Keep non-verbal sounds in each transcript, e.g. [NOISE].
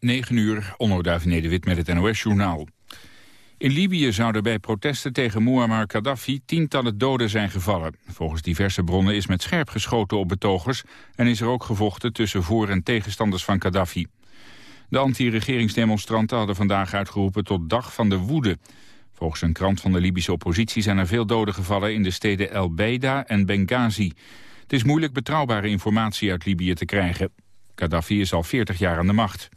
9 uur, onderduif Nederwit met het NOS-journaal. In Libië zouden bij protesten tegen Muammar Gaddafi tientallen doden zijn gevallen. Volgens diverse bronnen is met scherp geschoten op betogers... en is er ook gevochten tussen voor- en tegenstanders van Gaddafi. De anti-regeringsdemonstranten hadden vandaag uitgeroepen tot dag van de woede. Volgens een krant van de Libische oppositie zijn er veel doden gevallen... in de steden El Beida en Benghazi. Het is moeilijk betrouwbare informatie uit Libië te krijgen. Gaddafi is al 40 jaar aan de macht.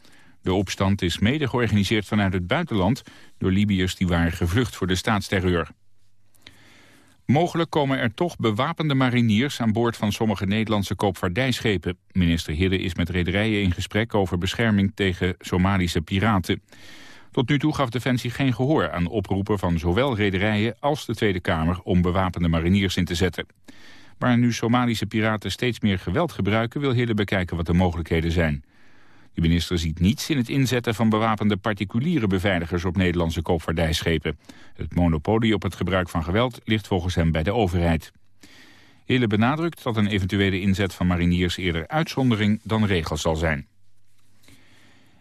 De opstand is mede georganiseerd vanuit het buitenland... door Libiërs die waren gevlucht voor de staatsterreur. Mogelijk komen er toch bewapende mariniers aan boord van sommige Nederlandse koopvaardijschepen. Minister Hille is met rederijen in gesprek over bescherming tegen Somalische piraten. Tot nu toe gaf Defensie geen gehoor aan oproepen van zowel rederijen als de Tweede Kamer om bewapende mariniers in te zetten. Maar nu Somalische piraten steeds meer geweld gebruiken wil Hille bekijken wat de mogelijkheden zijn. De minister ziet niets in het inzetten van bewapende particuliere beveiligers op Nederlandse koopvaardijschepen. Het monopolie op het gebruik van geweld ligt volgens hem bij de overheid. Hille benadrukt dat een eventuele inzet van mariniers eerder uitzondering dan regel zal zijn.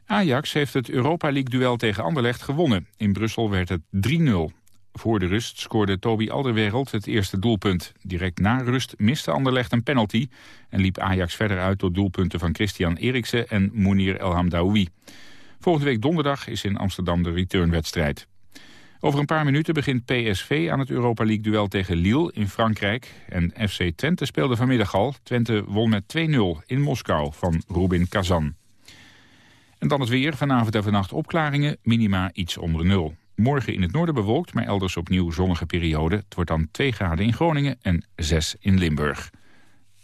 Ajax heeft het Europa League-duel tegen Anderlecht gewonnen. In Brussel werd het 3-0. Voor de rust scoorde Toby Alderwereld het eerste doelpunt. Direct na rust miste Anderlecht een penalty... en liep Ajax verder uit door doelpunten van Christian Eriksen en Mounir Elhamdaoui. Volgende week donderdag is in Amsterdam de returnwedstrijd. Over een paar minuten begint PSV aan het Europa League-duel tegen Lille in Frankrijk. En FC Twente speelde vanmiddag al. Twente won met 2-0 in Moskou van Rubin Kazan. En dan het weer. Vanavond en vannacht opklaringen, minima iets onder nul. Morgen in het noorden bewolkt, maar elders opnieuw zonnige periode. Het wordt dan 2 graden in Groningen en 6 in Limburg.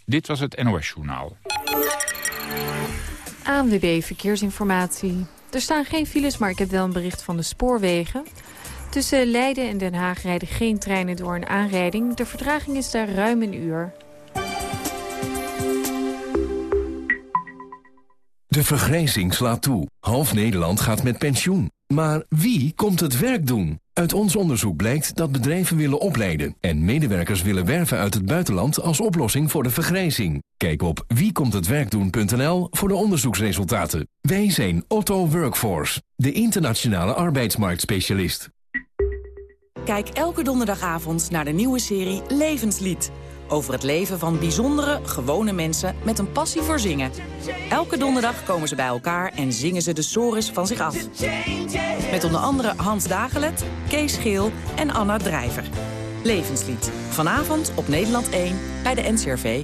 Dit was het NOS Journaal. ANWB Verkeersinformatie. Er staan geen files, maar ik heb wel een bericht van de spoorwegen. Tussen Leiden en Den Haag rijden geen treinen door een aanrijding. De vertraging is daar ruim een uur. De vergrijzing slaat toe. Half Nederland gaat met pensioen. Maar wie komt het werk doen? Uit ons onderzoek blijkt dat bedrijven willen opleiden... en medewerkers willen werven uit het buitenland als oplossing voor de vergrijzing. Kijk op wiekomthetwerkdoen.nl voor de onderzoeksresultaten. Wij zijn Otto Workforce, de internationale arbeidsmarktspecialist. Kijk elke donderdagavond naar de nieuwe serie Levenslied... Over het leven van bijzondere, gewone mensen met een passie voor zingen. Elke donderdag komen ze bij elkaar en zingen ze de sores van zich af. Met onder andere Hans Dagelet, Kees Geel en Anna Drijver. Levenslied. Vanavond op Nederland 1 bij de NCRV.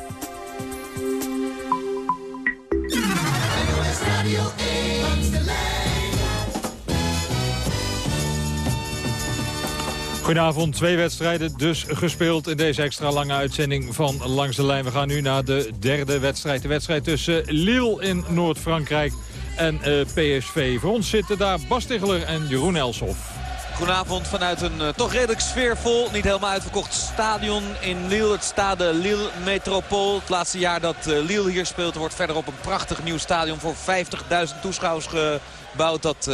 Goedenavond, twee wedstrijden dus gespeeld in deze extra lange uitzending van Langs de Lijn. We gaan nu naar de derde wedstrijd. De wedstrijd tussen Lille in Noord-Frankrijk en eh, PSV. Voor ons zitten daar Bas en Jeroen Elshoff. Goedenavond vanuit een uh, toch redelijk sfeervol, niet helemaal uitverkocht stadion in Lille. Het stade Lille Metropool. Het laatste jaar dat uh, Lille hier speelt wordt verderop een prachtig nieuw stadion voor 50.000 toeschouwers gebouwd. Dat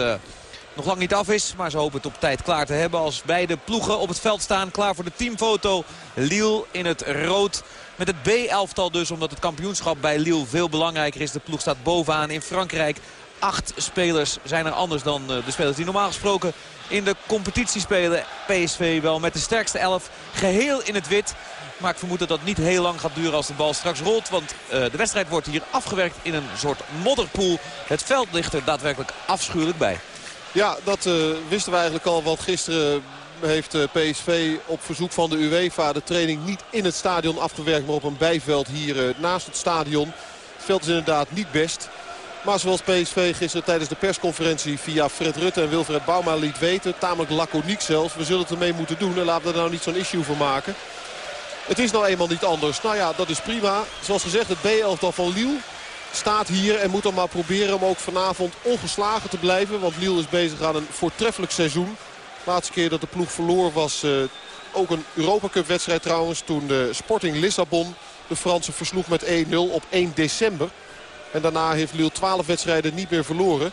nog lang niet af is. Maar ze hopen het op tijd klaar te hebben als beide ploegen op het veld staan. Klaar voor de teamfoto. Lille in het rood. Met het B-elftal dus, omdat het kampioenschap bij Lille veel belangrijker is. De ploeg staat bovenaan in Frankrijk. Acht spelers zijn er anders dan eh, de spelers die normaal gesproken in de competitie spelen. PSV wel met de sterkste elf. Geheel in het wit. Maar ik vermoed dat dat niet heel lang gaat duren als de bal straks rolt. Want uh, de wedstrijd wordt hier afgewerkt in een soort modderpoel. Het veld ligt er daadwerkelijk afschuwelijk bij. Ja, dat uh, wisten we eigenlijk al. Want gisteren heeft uh, eh, PSV op verzoek van de UEFA de training niet in het stadion afgewerkt. Maar op een bijveld hier naast het stadion. Het veld is inderdaad niet best. Maar zoals PSV gisteren tijdens de persconferentie via Fred Rutte en Wilfred Bouma liet weten. Tamelijk laconiek zelfs. We zullen het ermee moeten doen en laten we er nou niet zo'n issue van maken. Het is nou eenmaal niet anders. Nou ja, dat is prima. Zoals gezegd, het B-elftal van Lille staat hier en moet dan maar proberen om ook vanavond ongeslagen te blijven. Want Lille is bezig aan een voortreffelijk seizoen. De laatste keer dat de ploeg verloor was uh, Ook een Europa Cup wedstrijd trouwens. Toen de Sporting Lissabon de Fransen versloeg met 1-0 op 1 december. En daarna heeft Lille 12 wedstrijden niet meer verloren.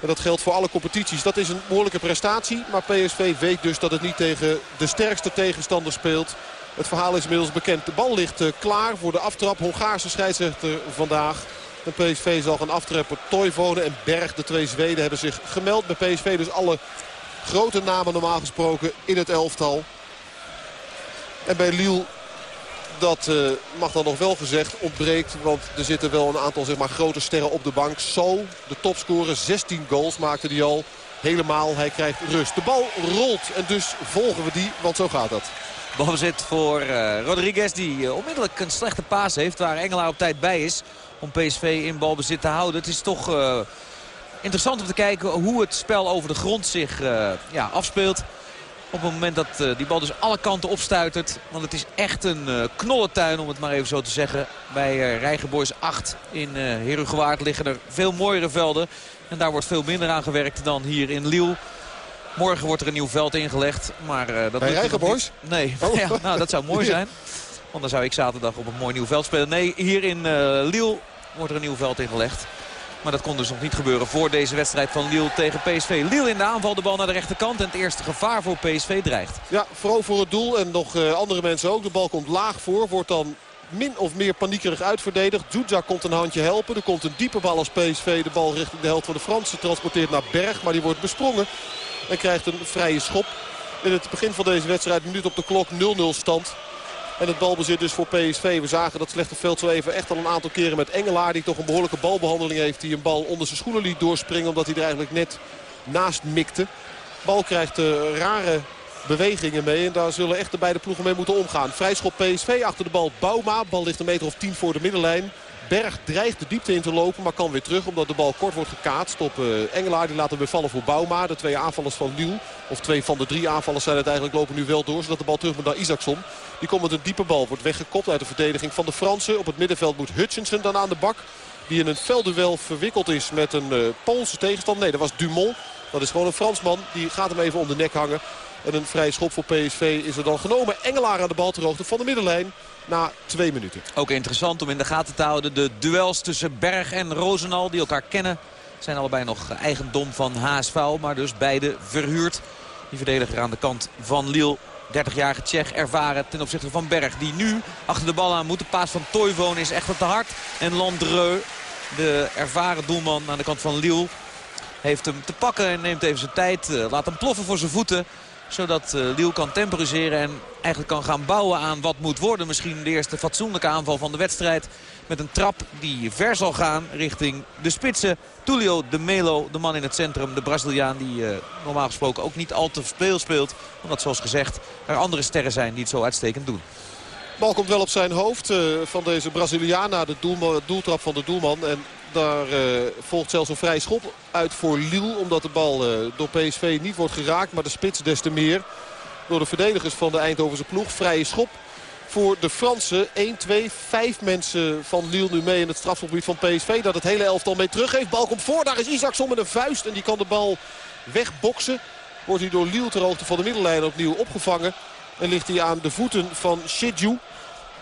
En dat geldt voor alle competities. Dat is een behoorlijke prestatie. Maar PSV weet dus dat het niet tegen de sterkste tegenstander speelt. Het verhaal is inmiddels bekend. De bal ligt eh, klaar voor de aftrap. Hongaarse scheidsrechter vandaag. En PSV zal gaan aftreppen. Toivonen en Berg, de twee Zweden, hebben zich gemeld bij PSV. Dus alle grote namen normaal gesproken in het elftal. En bij Lille dat uh, mag dan nog wel gezegd ontbreekt. Want er zitten wel een aantal zeg maar, grote sterren op de bank. Zo, de topscorer, 16 goals maakte hij al. Helemaal, hij krijgt rust. De bal rolt en dus volgen we die, want zo gaat dat. Balbezit voor uh, Rodriguez die uh, onmiddellijk een slechte paas heeft. Waar Engelaar op tijd bij is om PSV in balbezit te houden. Het is toch interessant om te kijken hoe het spel over de grond zich ja, afspeelt. Op het moment dat uh, die bal dus alle kanten opstuitert. Want het is echt een uh, knollentuin om het maar even zo te zeggen. Bij uh, Rijgenboys 8 in uh, Herugewaard liggen er veel mooiere velden. En daar wordt veel minder aan gewerkt dan hier in Liel. Morgen wordt er een nieuw veld ingelegd. Maar, dat bij Rijgenboys? Nee, oh. [LAUGHS] ja, nou, dat zou mooi zijn. Want dan zou ik zaterdag op een mooi nieuw veld spelen. Nee, hier in Liel wordt er een nieuw veld ingelegd. Maar dat kon dus nog niet gebeuren voor deze wedstrijd van Lille tegen PSV. Lille in de aanval, de bal naar de rechterkant. En het eerste gevaar voor PSV dreigt. Ja, vooral voor het doel en nog uh, andere mensen ook. De bal komt laag voor, wordt dan min of meer paniekerig uitverdedigd. Zuzak komt een handje helpen. Er komt een diepe bal als PSV. De bal richting de helft van de Fransen transporteert naar Berg. Maar die wordt besprongen en krijgt een vrije schop. In het begin van deze wedstrijd, minuut op de klok, 0-0 stand. En het balbezit dus voor PSV. We zagen dat slechte veld zo even echt al een aantal keren met Engelaar. Die toch een behoorlijke balbehandeling heeft. Die een bal onder zijn schoenen liet doorspringen. Omdat hij er eigenlijk net naast mikte. Bal krijgt uh, rare bewegingen mee. En daar zullen echt de beide ploegen mee moeten omgaan. Vrijschop PSV achter de bal Bouma. Bal ligt een meter of tien voor de middenlijn. Berg dreigt de diepte in te lopen, maar kan weer terug. Omdat de bal kort wordt gekaatst op uh, Engelaar. Die laat hem weer vallen voor Bouma. De twee aanvallers van Liel. Of twee van de drie aanvallers zijn uiteindelijk lopen nu wel door. Zodat de bal terug moet naar Isaacson. Die komt met een diepe bal. Wordt weggekopt uit de verdediging van de Fransen. Op het middenveld moet Hutchinson dan aan de bak. Die in een veldduel verwikkeld is met een uh, Poolse tegenstander. Nee, dat was Dumont. Dat is gewoon een Fransman. Die gaat hem even om de nek hangen. En een vrij schop voor PSV is er dan genomen. Engelaar aan de bal ter hoogte van de middenlijn na twee minuten. Ook interessant om in de gaten te houden. De duels tussen Berg en Rozenal die elkaar kennen. Zijn allebei nog eigendom van HSV. Maar dus beide verhuurd. Die verdediger aan de kant van Lille 30-jarige Tsjech ervaren ten opzichte van Berg. Die nu achter de bal aan moet. De paas van Toivonen is echt wat te hard. En Landreu, de ervaren doelman aan de kant van Lille... heeft hem te pakken en neemt even zijn tijd. Eh, laat hem ploffen voor zijn voeten zodat uh, Liel kan temporiseren en eigenlijk kan gaan bouwen aan wat moet worden. Misschien de eerste fatsoenlijke aanval van de wedstrijd. Met een trap die ver zal gaan richting de spitsen. Tulio de Melo, de man in het centrum. De Braziliaan die uh, normaal gesproken ook niet al te speel speelt. Omdat zoals gezegd er andere sterren zijn die het zo uitstekend doen. Bal komt wel op zijn hoofd uh, van deze Braziliaan na de doeltrap van de doelman. En daar uh, volgt zelfs een vrij schop uit voor Lille. Omdat de bal uh, door PSV niet wordt geraakt. Maar de spits des te meer. Door de verdedigers van de Eindhovense ploeg. Vrije schop voor de Fransen. 1, 2, 5 mensen van Lille nu mee in het strafgebied van PSV. Dat het hele elftal mee teruggeeft. Bal komt voor. Daar is Isaacson met een vuist. En die kan de bal wegboksen. Wordt hij door Lille ter hoogte van de middenlijn opnieuw opgevangen. En ligt hij aan de voeten van Shidju.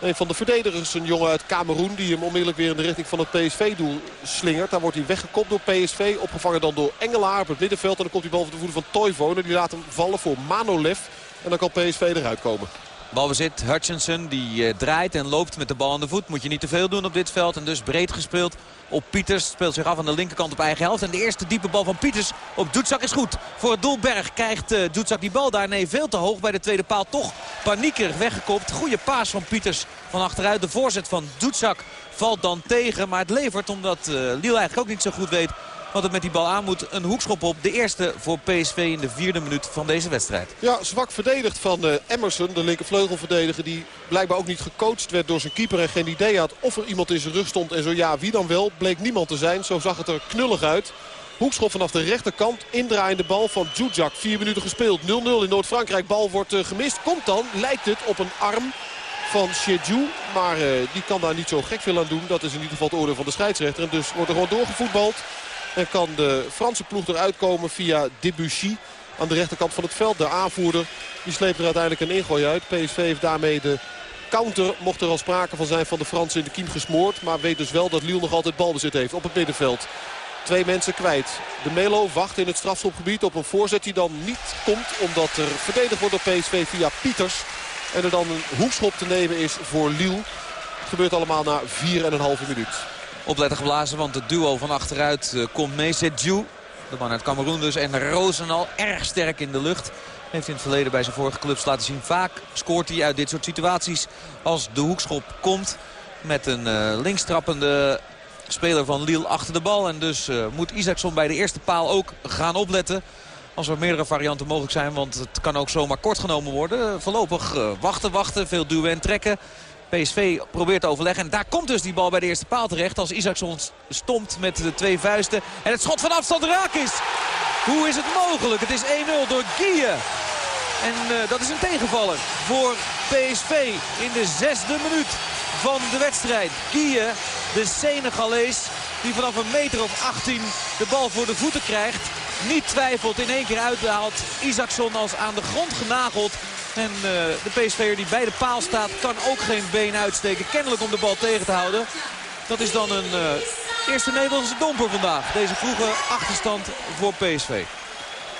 Een van de verdedigers, een jongen uit Cameroen... die hem onmiddellijk weer in de richting van het PSV-doel slingert. Daar wordt hij weggekopt door PSV. Opgevangen dan door Engelaar op het middenveld. En dan komt hij boven de voeten van Toivonen. Die laat hem vallen voor Manolev. En dan kan PSV eruit komen. Balbezit Hutchinson die uh, draait en loopt met de bal aan de voet. Moet je niet te veel doen op dit veld. En dus breed gespeeld op Pieters. Speelt zich af aan de linkerkant op eigen helft. En de eerste diepe bal van Pieters op Doetzak is goed. Voor het doelberg krijgt uh, Doetzak die bal daar. Nee, veel te hoog bij de tweede paal. Toch paniekerig weggekopt. Goede paas van Pieters van achteruit. De voorzet van Doetzak valt dan tegen. Maar het levert omdat uh, Liel eigenlijk ook niet zo goed weet wat het met die bal aan moet. Een hoekschop op. De eerste voor PSV in de vierde minuut van deze wedstrijd. Ja, zwak verdedigd van uh, Emerson, de linkervleugelverdediger. Die blijkbaar ook niet gecoacht werd door zijn keeper. En geen idee had of er iemand in zijn rug stond. En zo ja, wie dan wel. Bleek niemand te zijn. Zo zag het er knullig uit. Hoekschop vanaf de rechterkant. Indraaiende bal van Djudjak. Vier minuten gespeeld. 0-0 in Noord-Frankrijk. Bal wordt uh, gemist. Komt dan, lijkt het, op een arm van Shedju. Maar uh, die kan daar niet zo gek veel aan doen. Dat is in ieder geval het oordeel van de scheidsrechter. En dus wordt er gewoon doorgevoetbald. En kan de Franse ploeg eruit komen via Debussy. aan de rechterkant van het veld. De aanvoerder die sleept er uiteindelijk een ingooi uit. PSV heeft daarmee de counter, mocht er al sprake van zijn, van de Fransen in de kiem gesmoord. Maar weet dus wel dat Lille nog altijd balbezit heeft op het middenveld. Twee mensen kwijt. De Melo wacht in het strafschopgebied op een voorzet die dan niet komt. Omdat er verdedigd wordt door PSV via Pieters. En er dan een hoekschop te nemen is voor Lille. Het gebeurt allemaal na 4,5 minuut. Opletten geblazen, want het duo van achteruit uh, komt mee. Sedju, de man uit Cameroen dus. En Rozenal erg sterk in de lucht. Heeft in het verleden bij zijn vorige clubs laten zien. Vaak scoort hij uit dit soort situaties als de hoekschop komt. Met een uh, linkstrappende speler van Lille achter de bal. En dus uh, moet Isaacson bij de eerste paal ook gaan opletten. Als er meerdere varianten mogelijk zijn, want het kan ook zomaar kort genomen worden. Voorlopig wachten, wachten, veel duwen en trekken. PSV probeert te overleggen. En daar komt dus die bal bij de eerste paal terecht. Als Isaacson stomt met de twee vuisten. En het schot van afstand raak is. Hoe is het mogelijk? Het is 1-0 door Guille. En uh, dat is een tegenvaller voor PSV in de zesde minuut van de wedstrijd. Guille, de Senegalees, die vanaf een meter of 18 de bal voor de voeten krijgt. Niet twijfelt, in één keer uithaalt. Isaacson als aan de grond genageld. En uh, de PSV'er die bij de paal staat kan ook geen been uitsteken. Kennelijk om de bal tegen te houden. Dat is dan een uh, eerste Nederlandse domper vandaag. Deze vroege achterstand voor PSV.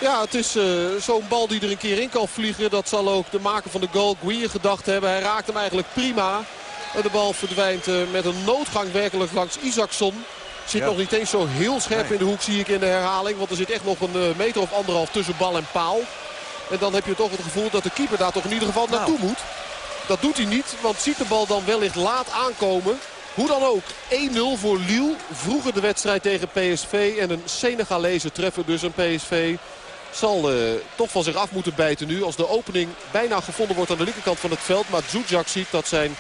Ja, het is uh, zo'n bal die er een keer in kan vliegen. Dat zal ook de maker van de goal Guier gedacht hebben. Hij raakt hem eigenlijk prima. En de bal verdwijnt uh, met een noodgang werkelijk langs Isaacson. Zit ja. nog niet eens zo heel scherp nee. in de hoek zie ik in de herhaling. Want er zit echt nog een uh, meter of anderhalf tussen bal en paal. En dan heb je toch het gevoel dat de keeper daar toch in ieder geval nou. naartoe moet. Dat doet hij niet, want ziet de bal dan wellicht laat aankomen. Hoe dan ook, 1-0 voor Lille. Vroeger de wedstrijd tegen PSV. En een Senegalese treffer dus een PSV. Zal uh, toch van zich af moeten bijten nu. Als de opening bijna gevonden wordt aan de linkerkant van het veld. Maar Zuzak ziet dat zijn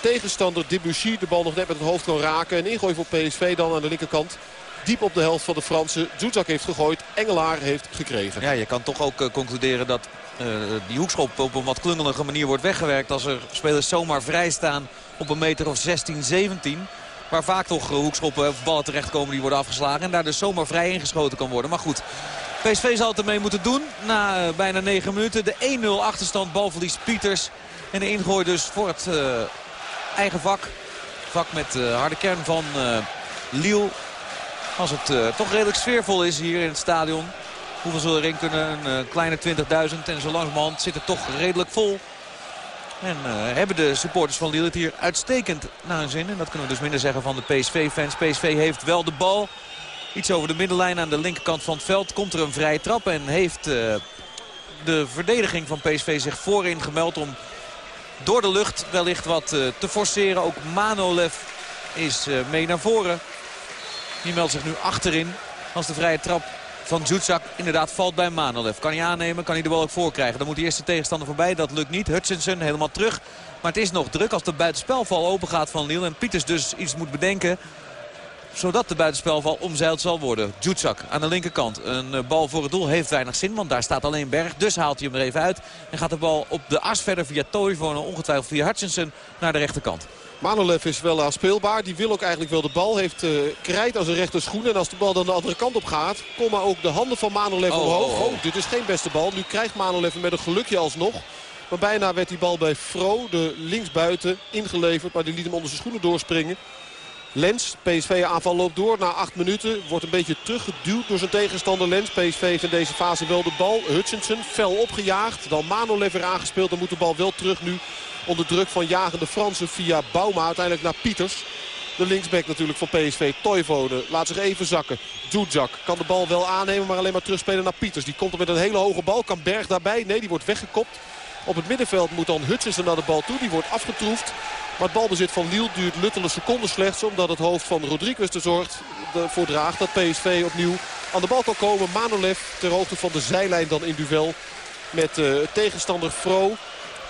tegenstander Debussy de bal nog net met het hoofd kan raken. Een ingooi voor PSV dan aan de linkerkant. Diep op de helft van de Fransen. Zuzak heeft gegooid. Engelaar heeft gekregen. Ja, je kan toch ook uh, concluderen dat uh, die hoekschop op een wat klungelige manier wordt weggewerkt. Als er spelers zomaar vrij staan op een meter of 16, 17. Waar vaak toch uh, hoekschoppen of ballen terechtkomen die worden afgeslagen. En daar dus zomaar vrij ingeschoten kan worden. Maar goed, PSV zal het ermee moeten doen. Na uh, bijna 9 minuten. De 1-0 achterstand, balverlies Pieters. En de ingooi dus voor het eigen vak. Vak met de harde kern van Liel. Als het uh, toch redelijk sfeervol is hier in het stadion. Hoeveel zullen erin kunnen? Een uh, kleine 20.000. En zo langzamerhand zit het toch redelijk vol. En uh, hebben de supporters van Lille het hier uitstekend naar hun zin. En dat kunnen we dus minder zeggen van de PSV-fans. PSV heeft wel de bal. Iets over de middenlijn aan de linkerkant van het veld. Komt er een vrije trap en heeft de verdediging van PSV zich voorin gemeld om door de lucht wellicht wat te forceren. Ook Manolev is mee naar voren. Die meldt zich nu achterin als de vrije trap van Zuzak inderdaad valt bij Manolev. Kan hij aannemen, kan hij de bal ook voor krijgen. Dan moet de eerste tegenstander voorbij, dat lukt niet. Hutchinson helemaal terug. Maar het is nog druk als de buitenspelval open gaat van Lille. En Pieters dus iets moet bedenken zodat de buitenspelval omzeild zal worden. Jutsak aan de linkerkant. Een bal voor het doel heeft weinig zin, want daar staat alleen Berg. Dus haalt hij hem er even uit. En gaat de bal op de as verder via Toivonen, ongetwijfeld via Hutchinson, naar de rechterkant. Manolev is wel aanspeelbaar. Die wil ook eigenlijk wel de bal. Heeft uh, krijt aan zijn rechter schoen. En als de bal dan de andere kant op gaat... komen ook de handen van Manolev oh, omhoog. Oh, oh. dit is geen beste bal. Nu krijgt Manolev met een gelukje alsnog. Maar bijna werd die bal bij Fro, de linksbuiten, ingeleverd. Maar die liet hem onder zijn schoenen doorspringen. Lens, PSV-aanval loopt door na acht minuten. Wordt een beetje teruggeduwd door zijn tegenstander Lens. PSV heeft in deze fase wel de bal. Hutchinson fel opgejaagd. Dan Manolev weer aangespeeld. Dan moet de bal wel terug nu onder druk van jagende Fransen via Bauma. Uiteindelijk naar Pieters. De linksback natuurlijk van PSV, Toivonen, laat zich even zakken. Dujak kan de bal wel aannemen, maar alleen maar terugspelen naar Pieters. Die komt er met een hele hoge bal. Kan Berg daarbij? Nee, die wordt weggekopt. Op het middenveld moet dan Hutchinson naar de bal toe. Die wordt afgetroefd. Maar het balbezit van Liel duurt luttele seconden slechts. Omdat het hoofd van Rodriguez er zorgt, ervoor draagt dat PSV opnieuw aan de bal kan komen. Manolev ter hoogte van de zijlijn dan in duel met uh, tegenstander Fro.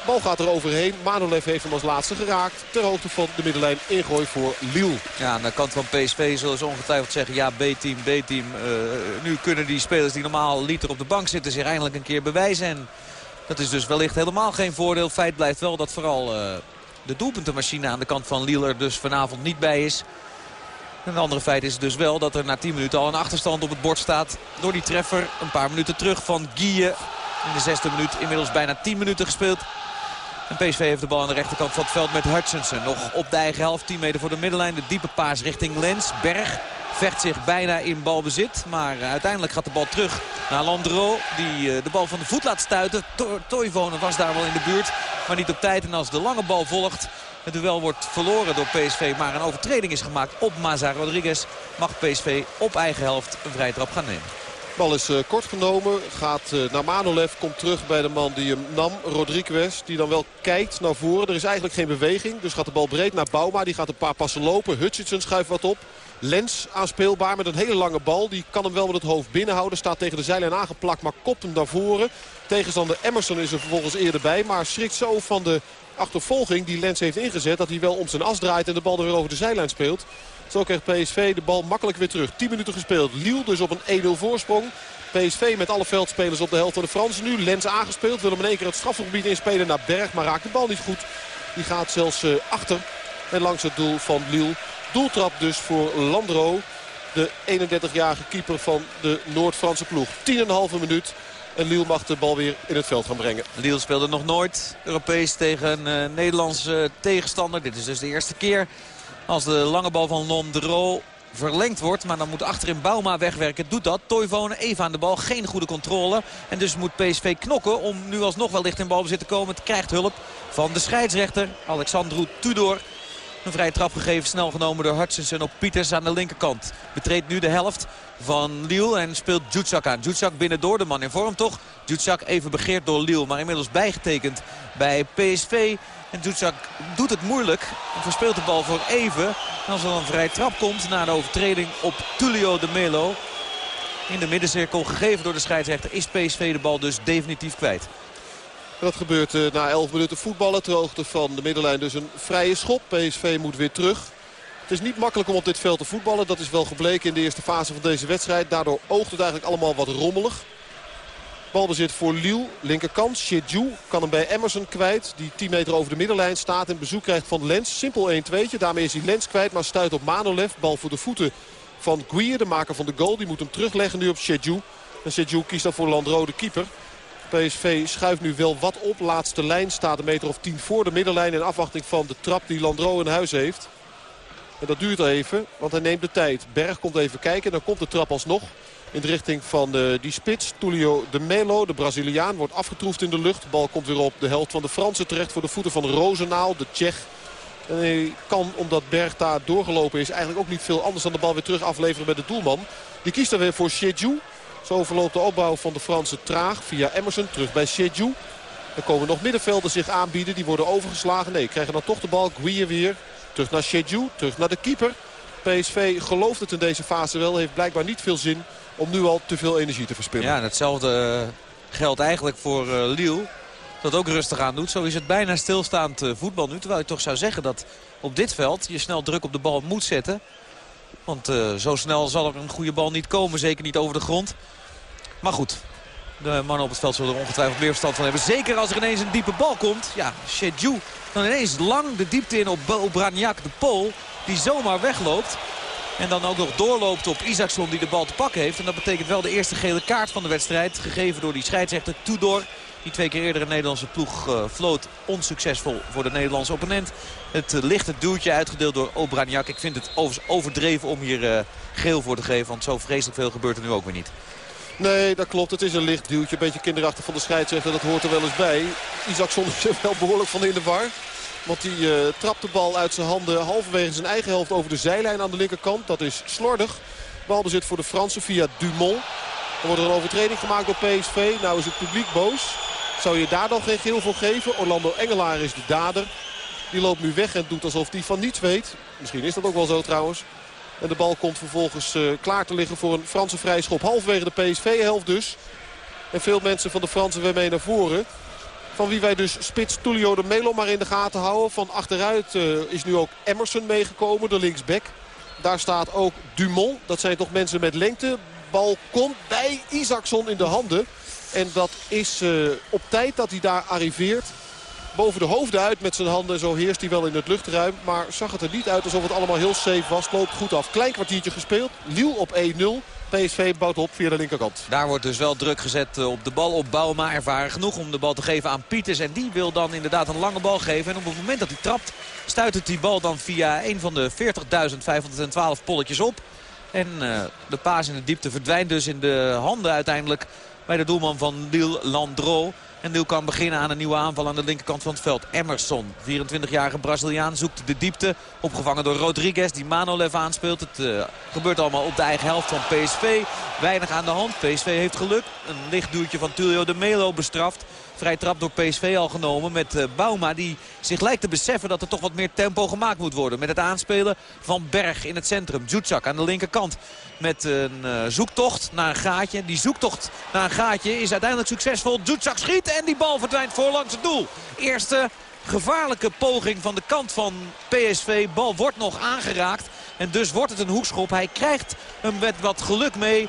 Bal gaat er overheen. Manolev heeft hem als laatste geraakt. Ter hoogte van de middenlijn ingooi voor Liel. Ja, aan de kant van PSV zullen ze ongetwijfeld zeggen... ja, B-team, B-team. Uh, nu kunnen die spelers die normaal liter op de bank zitten... zich eindelijk een keer bewijzen. En dat is dus wellicht helemaal geen voordeel. Feit blijft wel dat vooral uh, de doelpuntenmachine aan de kant van Liel er dus vanavond niet bij is. Een andere feit is dus wel dat er na 10 minuten al een achterstand op het bord staat. Door die treffer een paar minuten terug van Guille. In de zesde minuut inmiddels bijna 10 minuten gespeeld. En PSV heeft de bal aan de rechterkant van het veld met Hutchinson. Nog op de eigen helft, 10 meter voor de middenlijn. De diepe paas richting Lens. Berg vecht zich bijna in balbezit. Maar uiteindelijk gaat de bal terug naar Landro. Die eh, de bal van de voet laat stuiten. To Toivonen was daar wel in de buurt. Maar niet op tijd. En als de lange bal volgt. Het duel wordt verloren door PSV. Maar een overtreding is gemaakt op Maza Rodriguez. Mag PSV op eigen helft een vrije trap gaan nemen. Bal is uh, kort genomen. Gaat uh, naar Manolev. Komt terug bij de man die hem nam. Rodriguez. Die dan wel kijkt naar voren. Er is eigenlijk geen beweging. Dus gaat de bal breed naar Bouma. Die gaat een paar passen lopen. Hutchinson schuift wat op. Lens aanspeelbaar met een hele lange bal. Die kan hem wel met het hoofd binnenhouden. Staat tegen de zijlijn aangeplakt. Maar kopt hem naar voren. Tegenstander Emerson is er vervolgens eerder bij. Maar schrikt zo van de achtervolging die Lens heeft ingezet. Dat hij wel om zijn as draait en de bal er weer over de zijlijn speelt. Zo krijgt PSV de bal makkelijk weer terug. 10 minuten gespeeld. Liel dus op een 1-0 voorsprong. PSV met alle veldspelers op de helft van de Fransen nu. Lens aangespeeld. Wil hem in één keer het strafgebied inspelen naar Berg. Maar raakt de bal niet goed. Die gaat zelfs uh, achter. En langs het doel van Liel. Doeltrap dus voor Landro. De 31-jarige keeper van de Noord-Franse ploeg. 10,5 minuut. En Liel mag de bal weer in het veld gaan brengen. Liel speelde nog nooit Europees tegen een uh, Nederlandse tegenstander. Dit is dus de eerste keer als de lange bal van Londro verlengd wordt. Maar dan moet achterin Bauma wegwerken. Doet dat. Toivonen even aan de bal. Geen goede controle. En dus moet PSV knokken om nu alsnog wel licht in balbezit te komen. Het krijgt hulp van de scheidsrechter. Alexandru Tudor. Een vrije trap gegeven, snel genomen door Hutchinson op Pieters aan de linkerkant. Betreedt nu de helft van Liel en speelt Jutsak aan. Jutsak binnendoor, de man in vorm toch. Jutsak even begeerd door Liel, maar inmiddels bijgetekend bij PSV. En doet het moeilijk en verspeelt de bal voor even. En als er een vrije trap komt na de overtreding op Tullio de Melo... in de middencirkel, gegeven door de scheidsrechter, is PSV de bal dus definitief kwijt. Dat gebeurt uh, na 11 minuten voetballen. Ter hoogte van de middenlijn dus een vrije schop. PSV moet weer terug. Het is niet makkelijk om op dit veld te voetballen. Dat is wel gebleken in de eerste fase van deze wedstrijd. Daardoor oogt het eigenlijk allemaal wat rommelig. Balbezit voor Liel. Linkerkant. Shedju kan hem bij Emerson kwijt. Die 10 meter over de middenlijn staat en bezoek krijgt van Lens. Simpel 1-2'tje. Daarmee is hij Lens kwijt. Maar stuit op Manolev. Bal voor de voeten van Guier. De maker van de goal. Die moet hem terugleggen nu op Shedju. En Shedju kiest dan voor Landro de keeper. PSV schuift nu wel wat op. Laatste lijn staat een meter of 10 voor de middenlijn. In afwachting van de trap die Landro in huis heeft. En dat duurt even, want hij neemt de tijd. Berg komt even kijken. Dan komt de trap alsnog. In de richting van de, die spits. Tulio de Melo, de Braziliaan, wordt afgetroefd in de lucht. De bal komt weer op de helft van de Fransen terecht voor de voeten van Rozenaal, de Tsjech. En hij kan, omdat Berg daar doorgelopen is, eigenlijk ook niet veel anders dan de bal weer terug afleveren bij de doelman. Die kiest dan weer voor Shedju. Zo verloopt de opbouw van de Fransen traag via Emerson terug bij Shedju. Er komen nog middenvelders zich aanbieden. Die worden overgeslagen. Nee, krijgen dan toch de bal. Guier weer. Terug naar Shedju. Terug naar de keeper. PSV gelooft het in deze fase wel. Heeft blijkbaar niet veel zin om nu al te veel energie te verspillen. Ja, hetzelfde eh, geldt eigenlijk voor uh, Lille. Dat ook rustig aan doet. Zo is het bijna stilstaand uh, voetbal nu. Terwijl je toch zou zeggen dat op dit veld je snel druk op de bal moet zetten. Want zo snel zal er een goede bal niet komen. Zeker niet over de grond. Maar goed, de mannen op het veld zullen er ongetwijfeld meer verstand van hebben. Zeker als er ineens een diepe bal komt. Ja, Shedju dan ineens lang de diepte in op Braniak de Pool. Die zomaar wegloopt. En dan ook nog doorloopt op Isaacson die de bal te pakken heeft. En dat betekent wel de eerste gele kaart van de wedstrijd. Gegeven door die scheidsrechter Tudor. Die twee keer eerder een Nederlandse ploeg uh, floot onsuccesvol voor de Nederlandse opponent. Het uh, lichte duwtje uitgedeeld door Obraniak. Ik vind het overigens overdreven om hier uh, geel voor te geven. Want zo vreselijk veel gebeurt er nu ook weer niet. Nee, dat klopt. Het is een licht duwtje. Een beetje kinderachtig van de scheidsrechter. Dat hoort er wel eens bij. Isaacson is er wel behoorlijk van in de war. Want hij uh, trapt de bal uit zijn handen halverwege zijn eigen helft over de zijlijn aan de linkerkant. Dat is slordig. Balbezit voor de Fransen via Dumont. Er wordt er een overtreding gemaakt door PSV. Nou is het publiek boos. Zou je daar dan geen geel voor geven? Orlando Engelaar is de dader. Die loopt nu weg en doet alsof hij van niets weet. Misschien is dat ook wel zo trouwens. En de bal komt vervolgens uh, klaar te liggen voor een Franse vrijschop. Halverwege de PSV-helft dus. En veel mensen van de Fransen weer mee naar voren. Van wie wij dus spits Tullio de Melo maar in de gaten houden. Van achteruit uh, is nu ook Emerson meegekomen, de linksback. Daar staat ook Dumont. Dat zijn toch mensen met lengte. Bal komt bij Isaacson in de handen. En dat is uh, op tijd dat hij daar arriveert. boven de hoofden uit met zijn handen. Zo heerst hij wel in het luchtruim. Maar zag het er niet uit alsof het allemaal heel safe was. Loopt goed af. Klein kwartiertje gespeeld. Liel op 1-0. PSV bouwt op via de linkerkant. Daar wordt dus wel druk gezet eh, op de bal op Bouma. Ervaren genoeg om de bal te geven aan Pieters. En die wil dan inderdaad een lange bal geven. En op het moment dat hij trapt stuit het die bal dan via een van de 40.512 polletjes op. En uh, de paas in de diepte verdwijnt dus in de handen uiteindelijk bij de doelman van Lille Landro. En nu kan beginnen aan een nieuwe aanval aan de linkerkant van het veld. Emerson, 24-jarige Braziliaan, zoekt de diepte. Opgevangen door Rodriguez, die Manolev aanspeelt. Het uh, gebeurt allemaal op de eigen helft van PSV. Weinig aan de hand. PSV heeft geluk. Een licht duwtje van Tulio de Melo bestraft. Vrij trap door PSV al genomen met uh, Bauma. Die zich lijkt te beseffen dat er toch wat meer tempo gemaakt moet worden. Met het aanspelen van Berg in het centrum. Djutsak aan de linkerkant. Met een uh, zoektocht naar een gaatje. Die zoektocht naar een gaatje is uiteindelijk succesvol. Djutsak schiet en die bal verdwijnt voorlangs het doel. Eerste gevaarlijke poging van de kant van PSV. Bal wordt nog aangeraakt. En dus wordt het een hoekschop. Hij krijgt hem met wat geluk mee.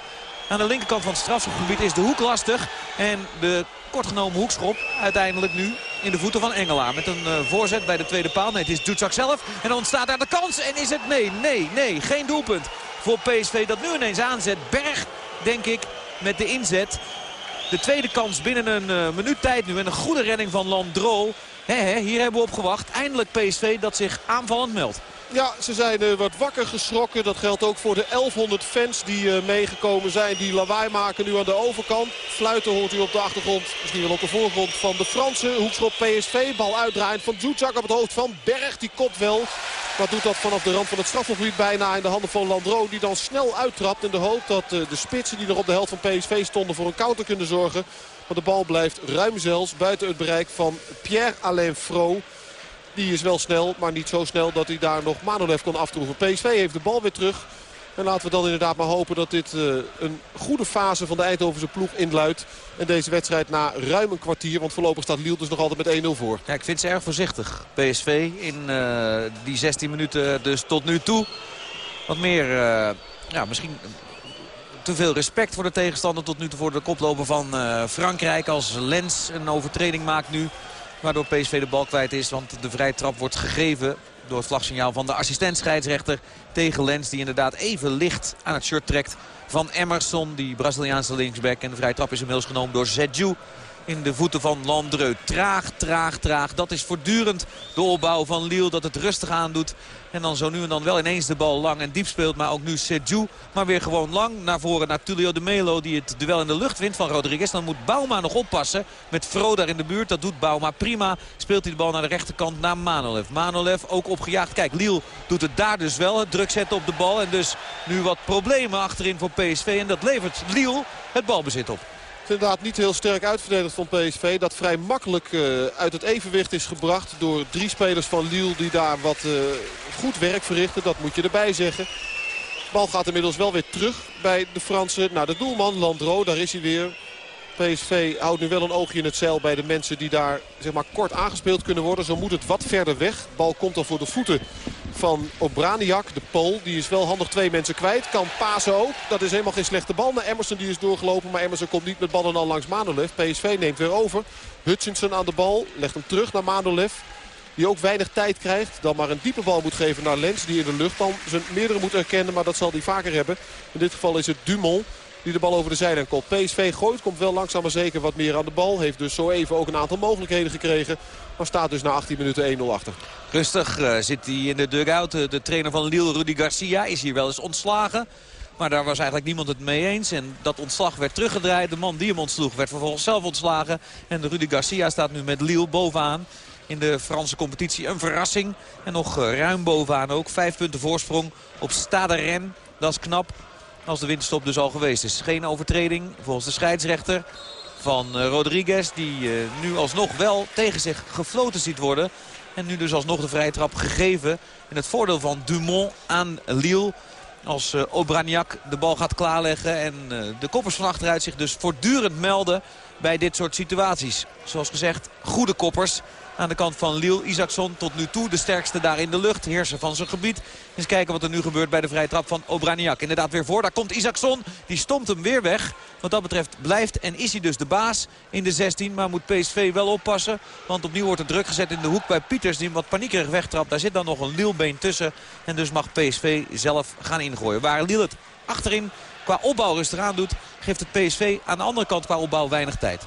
Aan de linkerkant van het strafschopgebied is de hoek lastig. En de kortgenomen hoekschop uiteindelijk nu in de voeten van Engelaar. Met een uh, voorzet bij de tweede paal. Nee, het is Dutsak zelf. En dan ontstaat daar de kans. En is het nee, nee, nee. Geen doelpunt voor PSV dat nu ineens aanzet. Berg, denk ik, met de inzet. De tweede kans binnen een uh, minuut tijd nu. En een goede redding van Landro. Hier hebben we op gewacht. Eindelijk PSV dat zich aanvallend meldt. Ja, ze zijn uh, wat wakker geschrokken. Dat geldt ook voor de 1100 fans die uh, meegekomen zijn. Die lawaai maken nu aan de overkant. Fluiten hoort u op de achtergrond. Misschien wel op de voorgrond van de Fransen. Hoekschop PSV. Bal uitdraaiend van Zoetzak op het hoofd van Berg. Die kopt wel. Maar doet dat vanaf de rand van het strafgebied bijna in de handen van Landro. Die dan snel uittrapt in de hoop dat uh, de spitsen die er op de helft van PSV stonden voor een counter kunnen zorgen. Maar de bal blijft ruim zelfs buiten het bereik van Pierre-Alain Fro. Die is wel snel, maar niet zo snel dat hij daar nog Manolev kon aftroeven. PSV heeft de bal weer terug. En laten we dan inderdaad maar hopen dat dit uh, een goede fase van de Eindhovense ploeg inluidt. En deze wedstrijd na ruim een kwartier, want voorlopig staat Liel dus nog altijd met 1-0 voor. Ja, ik vind ze erg voorzichtig. PSV in uh, die 16 minuten dus tot nu toe. Wat meer, uh, ja, misschien te veel respect voor de tegenstander tot nu toe voor de koploper van Frankrijk. Als Lens een overtreding maakt nu. Waardoor PSV de bal kwijt is. Want de vrije trap wordt gegeven door het vlagsignaal van de assistent-scheidsrechter tegen Lens. Die inderdaad even licht aan het shirt trekt van Emerson. Die Braziliaanse linksback. En de vrije trap is inmiddels genomen door Zedju in de voeten van Landreu. Traag, traag, traag. Dat is voortdurend de opbouw van Lille dat het rustig aandoet. En dan zo nu en dan wel ineens de bal lang en diep speelt. Maar ook nu Seju. Maar weer gewoon lang naar voren naar Tulio de Melo. Die het duel in de lucht wint van Rodriguez. Dan moet Bauma nog oppassen. Met Fro daar in de buurt. Dat doet Bauma prima. Speelt hij de bal naar de rechterkant naar Manolev. Manolev ook opgejaagd. Kijk, Lille doet het daar dus wel. Het druk zetten op de bal. En dus nu wat problemen achterin voor PSV. En dat levert Lille het balbezit op inderdaad niet heel sterk uitverdedigd van PSV. Dat vrij makkelijk uh, uit het evenwicht is gebracht door drie spelers van Lille die daar wat uh, goed werk verrichten. Dat moet je erbij zeggen. De bal gaat inmiddels wel weer terug bij de Fransen naar de doelman. Landro, daar is hij weer. PSV houdt nu wel een oogje in het zeil bij de mensen die daar zeg maar, kort aangespeeld kunnen worden. Zo moet het wat verder weg. Bal komt dan voor de voeten van Obraniak, de Pool. Die is wel handig twee mensen kwijt. Kan pasen ook. Dat is helemaal geen slechte bal. Naar Emerson die is doorgelopen. Maar Emerson komt niet met ballen al langs Manolev. PSV neemt weer over. Hutchinson aan de bal. Legt hem terug naar Manolev. Die ook weinig tijd krijgt. Dan maar een diepe bal moet geven naar Lens. Die in de lucht dan zijn meerdere moet erkennen. Maar dat zal hij vaker hebben. In dit geval is het Dumont die de bal over de zijlijn komt. PSV gooit, komt wel langzaam maar zeker wat meer aan de bal. Heeft dus zo even ook een aantal mogelijkheden gekregen. Maar staat dus na 18 minuten 1-0 achter. Rustig uh, zit hij in de dugout. De trainer van Lille, Rudy Garcia, is hier wel eens ontslagen. Maar daar was eigenlijk niemand het mee eens. En dat ontslag werd teruggedraaid. De man die hem ontsloeg werd vervolgens zelf ontslagen. En Rudy Garcia staat nu met Lille bovenaan in de Franse competitie. Een verrassing. En nog ruim bovenaan ook. Vijf punten voorsprong op Stade Rennes. Dat is knap. Als de winterstop dus al geweest is. Geen overtreding volgens de scheidsrechter van eh, Rodriguez. Die uh, nu alsnog wel tegen zich gefloten ziet worden. En nu dus alsnog de vrije trap gegeven. In het voordeel van Dumont aan Lille. Als uh, Obraniak de bal gaat klaarleggen. En de koppers van achteruit zich dus voortdurend melden bij dit soort situaties. Zoals gezegd, goede koppers. Aan de kant van Liel. Isaacson tot nu toe de sterkste daar in de lucht. Heerser van zijn gebied. Eens kijken wat er nu gebeurt bij de vrije trap van Obraniak. Inderdaad weer voor. Daar komt Isaacson. Die stomt hem weer weg. Wat dat betreft blijft en is hij dus de baas in de 16. Maar moet PSV wel oppassen. Want opnieuw wordt er druk gezet in de hoek bij Pieters. Die wat paniekerig wegtrapt. Daar zit dan nog een Lielbeen tussen. En dus mag PSV zelf gaan ingooien. Waar Liel het achterin qua opbouw rustig aan doet... geeft het PSV aan de andere kant qua opbouw weinig tijd.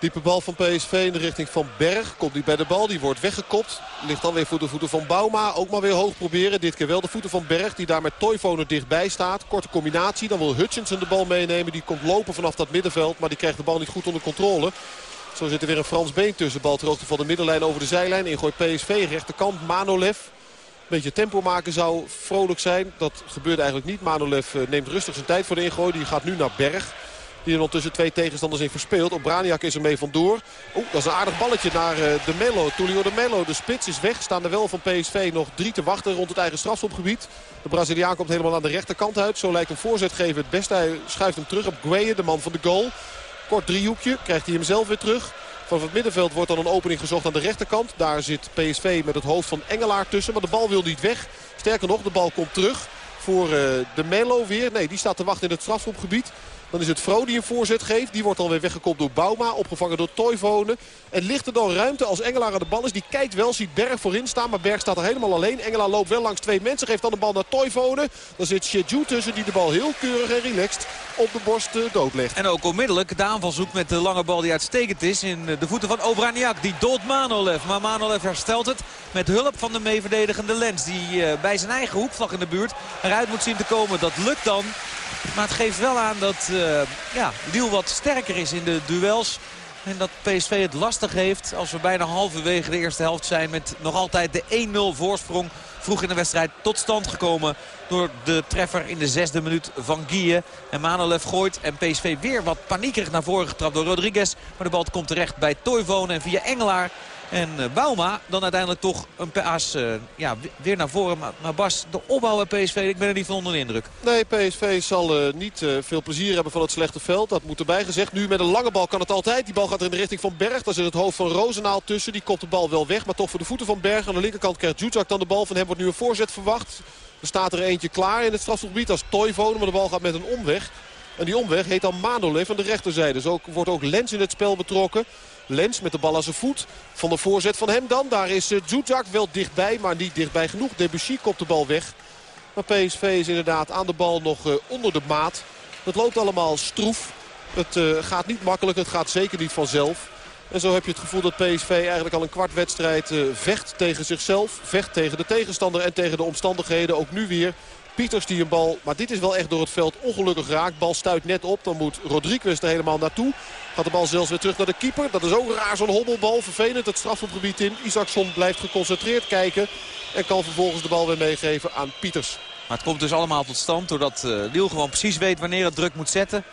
Diepe bal van PSV in de richting van Berg. Komt niet bij de bal. Die wordt weggekopt. Ligt dan weer voor de voeten van Bauma. Ook maar weer hoog proberen. Dit keer wel de voeten van Berg. Die daar met Toivonen dichtbij staat. Korte combinatie. Dan wil Hutchinson de bal meenemen. Die komt lopen vanaf dat middenveld. Maar die krijgt de bal niet goed onder controle. Zo zit er weer een Frans been tussen. Bal ter hoogte van de middenlijn over de zijlijn. Ingooit PSV. Rechterkant Manolev. Een beetje tempo maken zou vrolijk zijn. Dat gebeurt eigenlijk niet. Manolev eh, neemt rustig zijn tijd voor de ingooi. Die gaat nu naar Berg. Die er ondertussen twee tegenstanders in verspeelt. Op Braniak is er mee vandoor. Oeh, dat is een aardig balletje naar uh, de Mello. Tulio de Mello. De spits is weg. Staan er wel van PSV nog drie te wachten rond het eigen strafschopgebied. De Braziliaan komt helemaal aan de rechterkant uit. Zo lijkt een voorzetgever het beste. Hij schuift hem terug op Gueye, de man van de goal. Kort driehoekje. Krijgt hij hem zelf weer terug. Vanaf het middenveld wordt dan een opening gezocht aan de rechterkant. Daar zit PSV met het hoofd van Engelaar tussen. Maar de bal wil niet weg. Sterker nog, de bal komt terug voor uh, de Mello weer. Nee, die staat te wachten in het strafschopgebied. Dan is het Vro die een voorzet geeft. Die wordt dan weer weggekopt door Bauma. Opgevangen door Toivonen. En ligt er dan ruimte als Engelaar aan de bal is. Die kijkt wel, ziet Berg voorin staan. Maar Berg staat er helemaal alleen. Engelaar loopt wel langs twee mensen. Geeft dan de bal naar Toivonen. Dan zit Sjeju tussen die de bal heel keurig en relaxed op de borst doodlegt. En ook onmiddellijk de aanval zoekt met de lange bal die uitstekend is. In de voeten van Obraniak. Die doodt Manolev. Maar Manolev herstelt het met hulp van de meeverdedigende Lens. Die bij zijn eigen hoekvlag in de buurt eruit moet zien te komen. Dat lukt dan. Maar het geeft wel aan dat uh, ja, Liel wat sterker is in de duels. En dat PSV het lastig heeft als we bijna halverwege de eerste helft zijn... met nog altijd de 1-0 voorsprong vroeg in de wedstrijd tot stand gekomen... door de treffer in de zesde minuut van Guille. En Manolev gooit en PSV weer wat paniekerig naar voren getrapt door Rodriguez. Maar de bal komt terecht bij Toivonen en via Engelaar en uh, Bauma dan uiteindelijk toch een paas uh, ja, weer naar voren. Maar, Bas, de opbouw bij PSV, ik ben er niet van onder de indruk. Nee, PSV zal uh, niet veel plezier hebben van het slechte veld. Dat moet erbij gezegd. Nu met een lange bal kan het altijd. Die bal gaat er in de richting van Berg. Daar zit het hoofd van Rozenaal tussen. Die kopt de bal wel weg, maar toch voor de voeten van Berg. Aan de linkerkant krijgt Jutsak dan de bal. Van hem wordt nu een voorzet verwacht. Er staat er eentje klaar in het strafgebied als Toivonen. Maar de bal gaat met een omweg. En die omweg heet dan Manolev aan de rechterzijde. Zo wordt ook Lens in het spel betrokken. Lens met de bal aan zijn voet. Van de voorzet van hem dan. Daar is uh, Zuzak wel dichtbij, maar niet dichtbij genoeg. Debussy kopt de bal weg. Maar PSV is inderdaad aan de bal nog uh, onder de maat. Het loopt allemaal stroef. Het uh, gaat niet makkelijk, het gaat zeker niet vanzelf. En zo heb je het gevoel dat PSV eigenlijk al een kwart wedstrijd vecht tegen zichzelf. Vecht tegen de tegenstander en tegen de omstandigheden. Ook nu weer Pieters die een bal, maar dit is wel echt door het veld ongelukkig raakt. Bal stuit net op, dan moet Rodriguez er helemaal naartoe. Gaat de bal zelfs weer terug naar de keeper. Dat is ook raar, zo'n hobbelbal. Vervelend het strafschopgebied in. Isaacson blijft geconcentreerd kijken. En kan vervolgens de bal weer meegeven aan Pieters. Maar het komt dus allemaal tot stand doordat uh, Liel gewoon precies weet wanneer het druk moet zetten.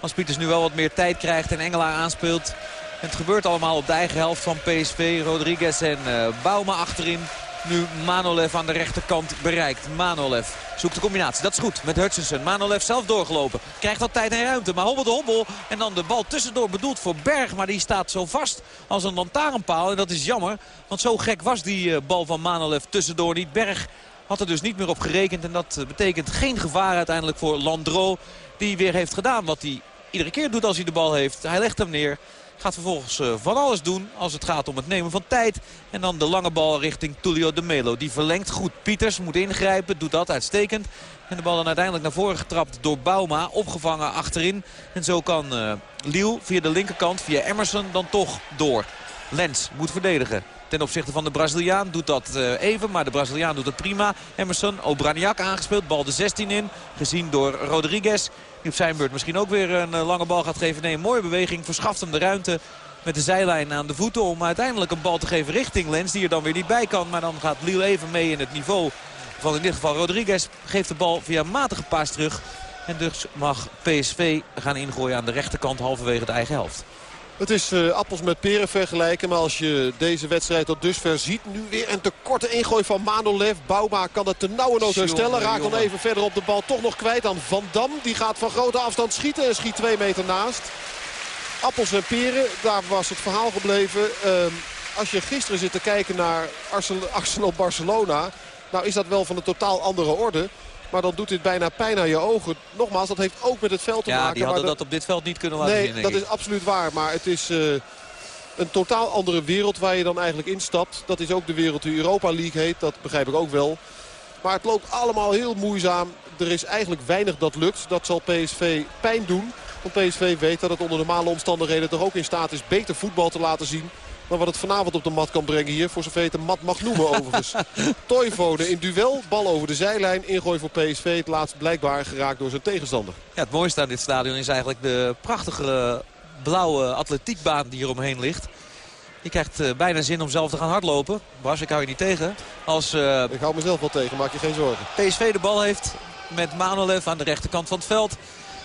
Als Pieters nu wel wat meer tijd krijgt en Engelaar aanspeelt. Het gebeurt allemaal op de eigen helft van PSV. Rodriguez en uh, Bauma achterin nu Manolev aan de rechterkant bereikt. Manolev zoekt de combinatie. Dat is goed met Hutchinson. Manolev zelf doorgelopen. Krijgt wat tijd en ruimte. Maar hobbel de hobbel. En dan de bal tussendoor bedoeld voor Berg. Maar die staat zo vast als een lantaarnpaal. En dat is jammer. Want zo gek was die eh, bal van Manolev tussendoor niet. Berg had er dus niet meer op gerekend. En dat betekent geen gevaar uiteindelijk voor Landro. Die weer heeft gedaan wat hij iedere keer doet als hij de bal heeft. Hij legt hem neer. Gaat vervolgens uh, van alles doen als het gaat om het nemen van tijd. En dan de lange bal richting Tulio de Melo. Die verlengt goed. Pieters moet ingrijpen. Doet dat uitstekend. En de bal dan uiteindelijk naar voren getrapt door Bauma. Opgevangen achterin. En zo kan uh, Liel via de linkerkant, via Emerson, dan toch door. Lens moet verdedigen. Ten opzichte van de Braziliaan doet dat uh, even, maar de Braziliaan doet het prima. Emerson, Obraniak aangespeeld, bal de 16 in. Gezien door Rodriguez. Die op zijn beurt misschien ook weer een uh, lange bal gaat geven. Nee, een mooie beweging. Verschaft hem de ruimte met de zijlijn aan de voeten. Om uiteindelijk een bal te geven richting Lens. Die er dan weer niet bij kan. Maar dan gaat Liel even mee in het niveau van in dit geval Rodriguez. Geeft de bal via matige paas terug. En dus mag PSV gaan ingooien aan de rechterkant halverwege de eigen helft. Het is uh, appels met peren vergelijken. Maar als je deze wedstrijd tot dusver ziet. Nu weer een te korte ingooi van Manolev. Bouma kan het te nauwe herstellen. Raakt dan even verder op de bal. Toch nog kwijt aan Van Dam. Die gaat van grote afstand schieten. En schiet twee meter naast. Appels en peren. Daar was het verhaal gebleven. Uh, als je gisteren zit te kijken naar Arsenal-Barcelona... nou is dat wel van een totaal andere orde. Maar dan doet dit bijna pijn aan je ogen. Nogmaals, dat heeft ook met het veld te ja, maken. Ja, die hadden dat... op dit veld niet kunnen laten nee, zien, Nee, dat is absoluut waar. Maar het is uh, een totaal andere wereld waar je dan eigenlijk instapt. Dat is ook de wereld die Europa League heet. Dat begrijp ik ook wel. Maar het loopt allemaal heel moeizaam. Er is eigenlijk weinig dat lukt. Dat zal PSV pijn doen. Want PSV weet dat het onder normale omstandigheden toch ook in staat is beter voetbal te laten zien. Dan wat het vanavond op de mat kan brengen hier. Voor zover je het een mat mag noemen overigens. [LAUGHS] Toivonen in duel. Bal over de zijlijn. Ingooi voor PSV. Het laatst blijkbaar geraakt door zijn tegenstander. Ja, het mooiste aan dit stadion is eigenlijk de prachtige blauwe atletiekbaan die hier omheen ligt. Je krijgt uh, bijna zin om zelf te gaan hardlopen. Bas, ik hou je niet tegen. Als, uh, ik hou mezelf wel tegen, maak je geen zorgen. PSV de bal heeft met Manolev aan de rechterkant van het veld.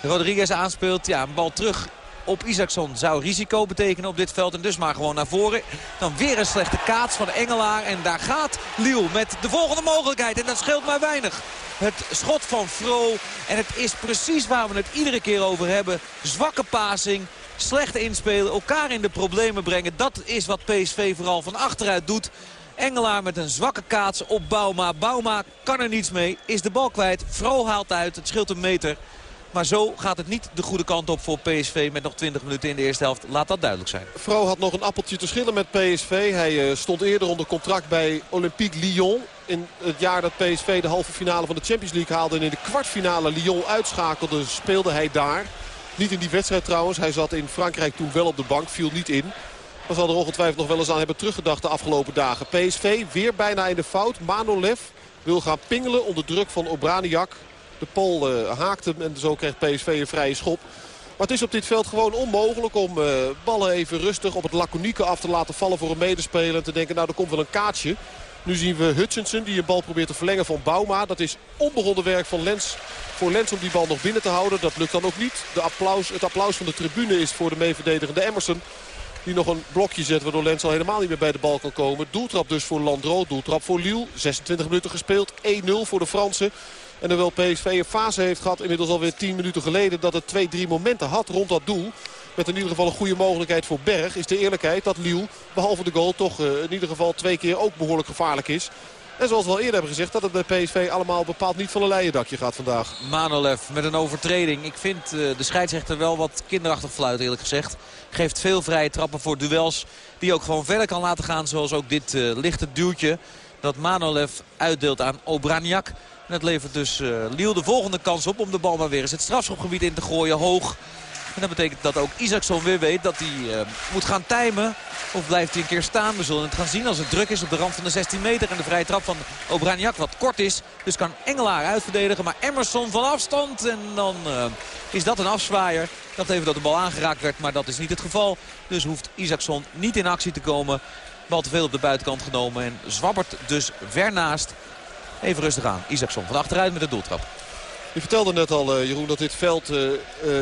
Rodriguez aanspeelt. Ja, een bal terug op Isaacson zou risico betekenen op dit veld. En dus maar gewoon naar voren. Dan weer een slechte kaats van Engelaar. En daar gaat Liel met de volgende mogelijkheid. En dat scheelt maar weinig. Het schot van Fro. En het is precies waar we het iedere keer over hebben. Zwakke passing. Slechte inspelen. Elkaar in de problemen brengen. Dat is wat PSV vooral van achteruit doet. Engelaar met een zwakke kaats op Bauma. Bauma kan er niets mee. Is de bal kwijt. Fro haalt uit. Het scheelt een meter. Maar zo gaat het niet de goede kant op voor PSV met nog 20 minuten in de eerste helft. Laat dat duidelijk zijn. Vrouw had nog een appeltje te schillen met PSV. Hij uh, stond eerder onder contract bij Olympique Lyon. In het jaar dat PSV de halve finale van de Champions League haalde... en in de kwartfinale Lyon uitschakelde, speelde hij daar. Niet in die wedstrijd trouwens. Hij zat in Frankrijk toen wel op de bank, viel niet in. Maar zal er ongetwijfeld nog wel eens aan hebben teruggedacht de afgelopen dagen. PSV weer bijna in de fout. Manolev wil gaan pingelen onder druk van Obraniak. De Pol uh, haakt hem en zo krijgt PSV een vrije schop. Maar het is op dit veld gewoon onmogelijk om uh, ballen even rustig op het laconieke af te laten vallen voor een medespeler. En te denken, nou er komt wel een kaartje. Nu zien we Hutchinson die een bal probeert te verlengen van Bauma. Dat is onbegonnen werk van Lens voor Lens om die bal nog binnen te houden. Dat lukt dan ook niet. De applaus, het applaus van de tribune is voor de meeverdedigende Emerson. Die nog een blokje zet waardoor Lens al helemaal niet meer bij de bal kan komen. Doeltrap dus voor Landro, doeltrap voor Lille. 26 minuten gespeeld, 1-0 voor de Fransen. En hoewel PSV een fase heeft gehad, inmiddels alweer 10 minuten geleden... dat het twee, drie momenten had rond dat doel. Met in ieder geval een goede mogelijkheid voor Berg. Is de eerlijkheid dat Liel, behalve de goal, toch uh, in ieder geval twee keer ook behoorlijk gevaarlijk is. En zoals we al eerder hebben gezegd, dat het bij PSV allemaal bepaald niet van een leien dakje gaat vandaag. Manolev met een overtreding. Ik vind uh, de scheidsrechter wel wat kinderachtig fluit eerlijk gezegd. Geeft veel vrije trappen voor duels die ook gewoon verder kan laten gaan. Zoals ook dit uh, lichte duwtje dat Manolev uitdeelt aan Obraniak. En dat levert dus uh, Liel de volgende kans op om de bal maar weer eens het strafschopgebied in te gooien hoog. En dat betekent dat ook Isaacson weer weet dat hij uh, moet gaan timen. Of blijft hij een keer staan. We zullen het gaan zien als het druk is op de rand van de 16 meter. En de vrije trap van Obraniak wat kort is. Dus kan Engelaar uitverdedigen. Maar Emerson van afstand. En dan uh, is dat een afzwaaier. Dacht even dat de bal aangeraakt werd. Maar dat is niet het geval. Dus hoeft Isaacson niet in actie te komen. Bal te veel op de buitenkant genomen. En zwabbert dus ver naast. Even rustig aan. Isaacson van achteruit met de doeltrap. Je vertelde net al, uh, Jeroen, dat dit veld uh, uh,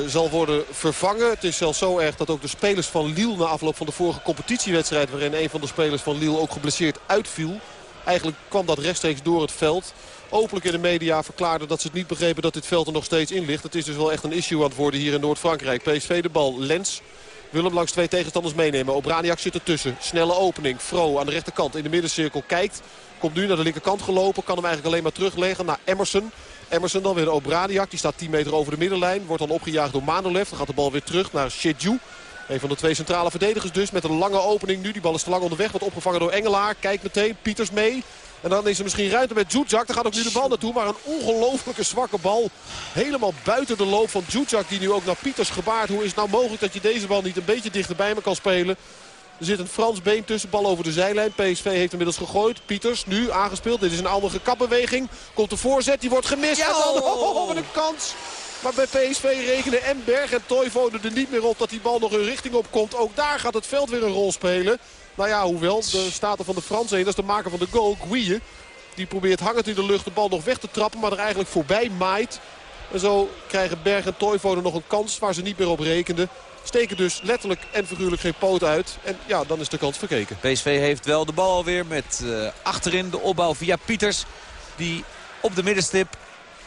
zal worden vervangen. Het is zelfs zo erg dat ook de spelers van Lille na afloop van de vorige competitiewedstrijd... waarin een van de spelers van Lille ook geblesseerd uitviel. Eigenlijk kwam dat rechtstreeks door het veld. Openlijk in de media verklaarden dat ze het niet begrepen dat dit veld er nog steeds in ligt. Het is dus wel echt een issue aan het worden hier in Noord-Frankrijk. PSV de bal, Lens wil hem langs twee tegenstanders meenemen. Obraniak zit ertussen. Snelle opening. Fro aan de rechterkant in de middencirkel kijkt. Komt nu naar de linkerkant gelopen. Kan hem eigenlijk alleen maar terugleggen naar Emerson. Emerson dan weer de Obraniak. Die staat 10 meter over de middenlijn. Wordt dan opgejaagd door Manolev. Dan gaat de bal weer terug naar Shedju. Een van de twee centrale verdedigers dus. Met een lange opening nu. Die bal is te lang onderweg. Wordt opgevangen door Engelaar. Kijkt meteen. Pieters mee. En dan is er misschien ruimte met Zuzak. Daar gaat ook nu de bal naartoe. Maar een ongelofelijke zwakke bal. Helemaal buiten de loop van Zuzak. Die nu ook naar Pieters gebaard. Hoe is het nou mogelijk dat je deze bal niet een beetje dichter bij me kan spelen? Er zit een Frans been tussen, bal over de zijlijn. PSV heeft inmiddels gegooid. Pieters nu aangespeeld. Dit is een andere kapbeweging. Komt de voorzet, die wordt gemist. Ja, [LAUGHS] oh, wat een kans. Maar bij PSV rekenen en Berg en Toivonen er niet meer op dat die bal nog een richting op komt. Ook daar gaat het veld weer een rol spelen. Nou ja, hoewel, de staten van de Fransen heen, dat is de maker van de goal, Guille. Die probeert hangend in de lucht de bal nog weg te trappen, maar er eigenlijk voorbij maait. En zo krijgen Berg en Toivonen nog een kans waar ze niet meer op rekenden. Steken dus letterlijk en figuurlijk geen poot uit. En ja, dan is de kans verkeken. PSV heeft wel de bal alweer met uh, achterin de opbouw via Pieters. Die op de middenstip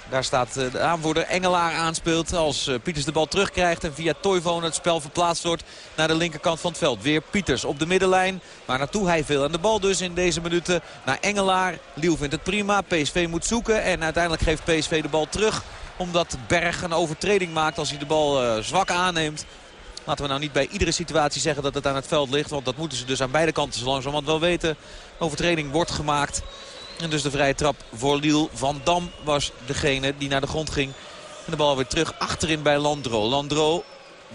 Daar staat de aanvoerder Engelaar aanspeelt als Pieters de bal terugkrijgt. En via Toivonen het spel verplaatst wordt naar de linkerkant van het veld. Weer Pieters op de middenlijn. Maar naartoe hij veel aan de bal dus in deze minuten. Naar Engelaar. Liel vindt het prima. PSV moet zoeken. En uiteindelijk geeft PSV de bal terug. Omdat Berg een overtreding maakt als hij de bal zwak aanneemt. Laten we nou niet bij iedere situatie zeggen dat het aan het veld ligt. Want dat moeten ze dus aan beide kanten zo langzamerhand wel weten. Overtreding wordt gemaakt. En dus de vrije trap voor Liel. Van Dam was degene die naar de grond ging. En de bal weer terug achterin bij Landro. Landro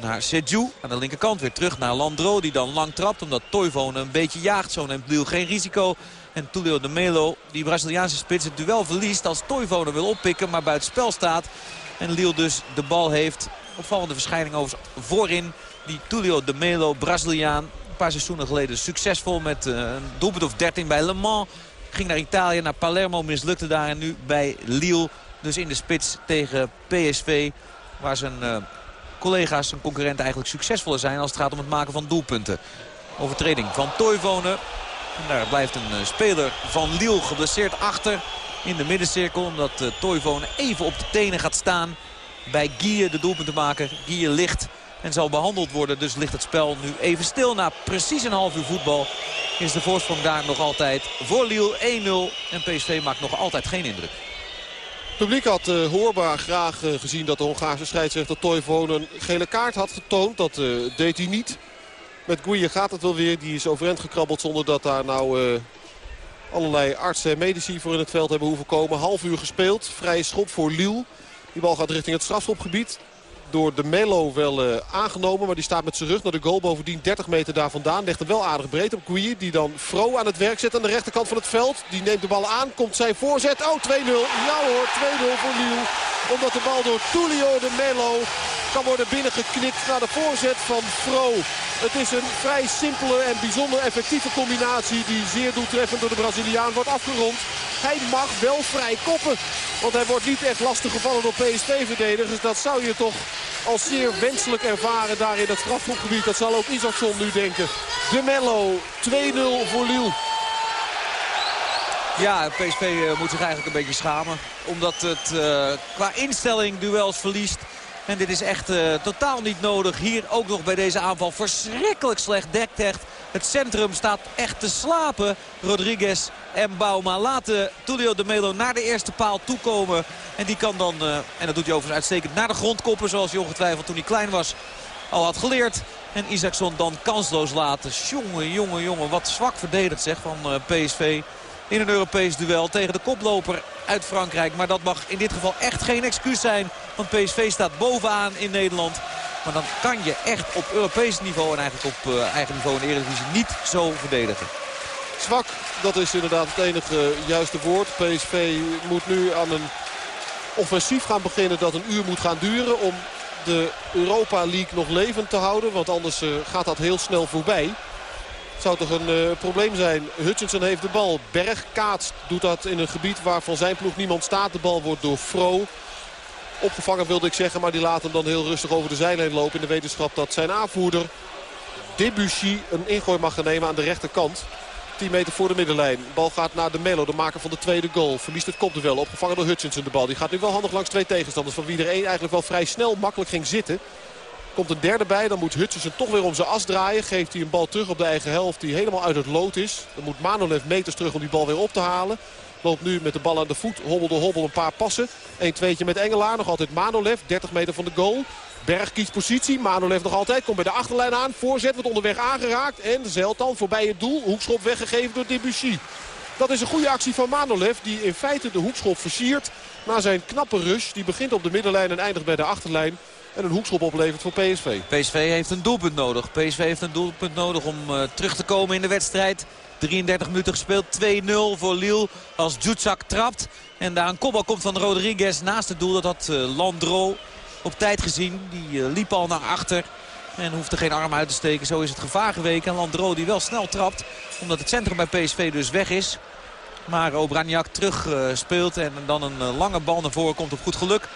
naar Seju aan de linkerkant. Weer terug naar Landro die dan lang trapt. Omdat Toivonen een beetje jaagt. Zo neemt Liel geen risico. En Tulio de Melo, die Braziliaanse spits, het duel verliest als Toivonen wil oppikken. Maar buiten spel staat. En Liel dus de bal heeft. Opvallende verschijning over voorin. Die Tulio de Melo, Braziliaan. Een paar seizoenen geleden succesvol met eh, een doelpunt of 13 bij Le Mans. Ging naar Italië, naar Palermo, mislukte daar. En nu bij Lille, dus in de spits tegen PSV. Waar zijn uh, collega's, zijn concurrenten eigenlijk succesvoller zijn... als het gaat om het maken van doelpunten. Overtreding van Toivonen. En daar blijft een uh, speler van Lille geblesseerd achter in de middencirkel. Omdat Toivonen even op de tenen gaat staan bij Guille de doelpuntenmaker. Guille ligt en zal behandeld worden. Dus ligt het spel nu even stil. Na precies een half uur voetbal is de voorsprong daar nog altijd voor Lille 1-0. En PSV maakt nog altijd geen indruk. Het publiek had uh, hoorbaar graag uh, gezien dat de Hongaarse scheidsrechter Toivonen een gele kaart had getoond. Dat uh, deed hij niet. Met Guille gaat het wel weer. Die is overeind gekrabbeld zonder dat daar nou allerlei artsen en medici voor in het veld hebben hoeven komen. Half uur gespeeld. Vrije schop voor Lille. Die bal gaat richting het strafschopgebied door de Melo wel uh, aangenomen. Maar die staat met zijn rug naar de goal. Bovendien 30 meter daar vandaan. Legt hem wel aardig breed op Guille. Die dan Fro aan het werk zet aan de rechterkant van het veld. Die neemt de bal aan. Komt zijn voorzet. Oh 2-0. Ja hoor 2-0 voor Lille. Omdat de bal door Tulio de Melo kan worden binnengeknikt naar de voorzet van Fro. Het is een vrij simpele en bijzonder effectieve combinatie. Die zeer doeltreffend door de Braziliaan wordt afgerond. Hij mag wel vrij koppen. Want hij wordt niet echt lastig gevallen door PSV-verdedigers. Dat zou je toch als zeer wenselijk ervaren daar in het strafschopgebied. Dat zal ook Isaacson nu denken. De Mello 2-0 voor Lille. Ja, PSV uh, moet zich eigenlijk een beetje schamen. Omdat het uh, qua instelling duels verliest. En dit is echt uh, totaal niet nodig. Hier ook nog bij deze aanval verschrikkelijk slecht dekt echt. Het centrum staat echt te slapen. Rodriguez en Bauma laten Tulio de Melo naar de eerste paal toekomen. En die kan dan, en dat doet hij overigens uitstekend, naar de grond koppen. Zoals hij ongetwijfeld toen hij klein was al had geleerd. En Isaacson dan kansloos laten. Jongen, jongen, jongen. Wat zwak verdedigd zeg van PSV in een Europees duel tegen de koploper uit Frankrijk. Maar dat mag in dit geval echt geen excuus zijn. Want PSV staat bovenaan in Nederland. Maar dan kan je echt op Europees niveau en eigenlijk op uh, eigen niveau in de Eredivisie niet zo verdedigen. Zwak, dat is inderdaad het enige juiste woord. PSV moet nu aan een offensief gaan beginnen dat een uur moet gaan duren... om de Europa League nog levend te houden. Want anders uh, gaat dat heel snel voorbij. Zou toch een uh, probleem zijn. Hutchinson heeft de bal. Berg kaatst doet dat in een gebied waar van zijn ploeg niemand staat. De bal wordt door Fro opgevangen wilde ik zeggen. Maar die laat hem dan heel rustig over de zijlijn lopen. In de wetenschap dat zijn aanvoerder Debussy een ingooi mag gaan nemen aan de rechterkant. 10 meter voor de middenlijn. De bal gaat naar de Mello, de maker van de tweede goal. Verliest het kopduel, opgevangen door Hutchinson de bal. Die gaat nu wel handig langs twee tegenstanders. Van wie er één eigenlijk wel vrij snel makkelijk ging zitten. Komt een derde bij, dan moet Hutchinson toch weer om zijn as draaien. Geeft hij een bal terug op de eigen helft die helemaal uit het lood is. Dan moet Manolev meters terug om die bal weer op te halen. Loopt nu met de bal aan de voet. Hobbel de hobbel een paar passen. 1-2'tje met Engelaar. Nog altijd Manolev. 30 meter van de goal. Berg kiest positie. Manolev nog altijd. Komt bij de achterlijn aan. Voorzet wordt onderweg aangeraakt. En zeilt dan voorbij het doel. Hoekschop weggegeven door Debussy. Dat is een goede actie van Manolev. Die in feite de hoekschop versiert. Na zijn knappe rush. Die begint op de middenlijn en eindigt bij de achterlijn. En een hoekschop oplevert voor PSV. PSV heeft een doelpunt nodig. PSV heeft een doelpunt nodig om uh, terug te komen in de wedstrijd. 33 minuten gespeeld. 2-0 voor Lille als Jutsak trapt. En daar een kopbal komt van Rodriguez naast het doel. Dat had uh, Landro op tijd gezien. Die uh, liep al naar achter. En hoefde geen arm uit te steken. Zo is het gevaar geweken. En Landro die wel snel trapt. Omdat het centrum bij PSV dus weg is. Maar Obraniak terug speelt. En dan een lange bal naar voren komt op goed geluk.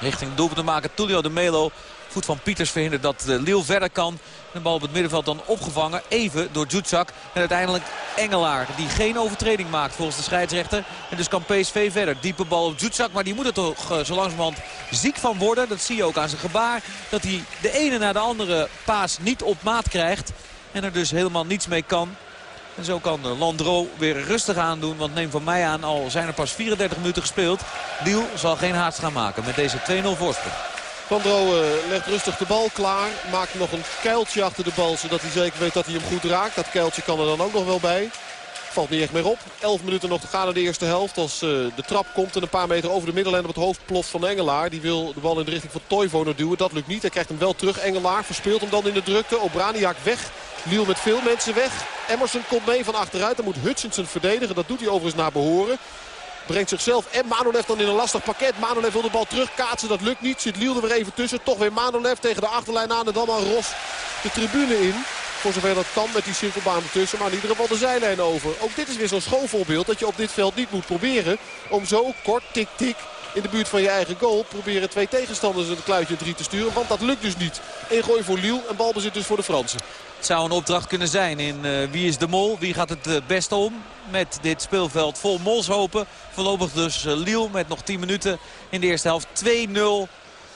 Richting doelpunt te maken. Tulio de Melo Voet van Pieters verhindert dat uh, Liel verder kan. De bal op het middenveld dan opgevangen. Even door Jutsak. En uiteindelijk Engelaar. Die geen overtreding maakt volgens de scheidsrechter. En dus kan PSV verder. Diepe bal op Jutsak. Maar die moet er toch uh, zo langzamerhand ziek van worden. Dat zie je ook aan zijn gebaar. Dat hij de ene na de andere paas niet op maat krijgt. En er dus helemaal niets mee kan. En zo kan Landro weer rustig aandoen. Want neem van mij aan, al zijn er pas 34 minuten gespeeld. Liel zal geen haast gaan maken met deze 2-0 voorsprong. Van Droe legt rustig de bal klaar. Maakt nog een kuiltje achter de bal. Zodat hij zeker weet dat hij hem goed raakt. Dat kuiltje kan er dan ook nog wel bij. Valt niet echt meer op. 11 minuten nog te gaan in de eerste helft. Als uh, de trap komt en een paar meter over de middenlijn op het hoofd ploft van Engelaar. Die wil de bal in de richting van Toivonen duwen. Dat lukt niet. Hij krijgt hem wel terug. Engelaar verspeelt hem dan in de drukte. Obraniak weg. Liel met veel mensen weg. Emerson komt mee van achteruit. Dan moet Hutchinson verdedigen. Dat doet hij overigens naar behoren. Brengt zichzelf en Manolev dan in een lastig pakket. Manolev wil de bal terugkaatsen. Dat lukt niet. Zit Liel er weer even tussen. Toch weer Manolev tegen de achterlijn aan. En dan maar Ros de tribune in. Voor zover dat kan met die cirkelbaan ertussen. Maar in ieder geval de zijlijn over. Ook dit is weer zo'n schoolvoorbeeld dat je op dit veld niet moet proberen. Om zo kort tik-tik in de buurt van je eigen goal proberen twee tegenstanders een kluitje drie te sturen. Want dat lukt dus niet. Ingooi voor Liel en balbezit dus voor de Fransen. Het zou een opdracht kunnen zijn in uh, wie is de mol. Wie gaat het uh, best om met dit speelveld vol molshopen. Voorlopig dus uh, Liel met nog 10 minuten in de eerste helft 2-0.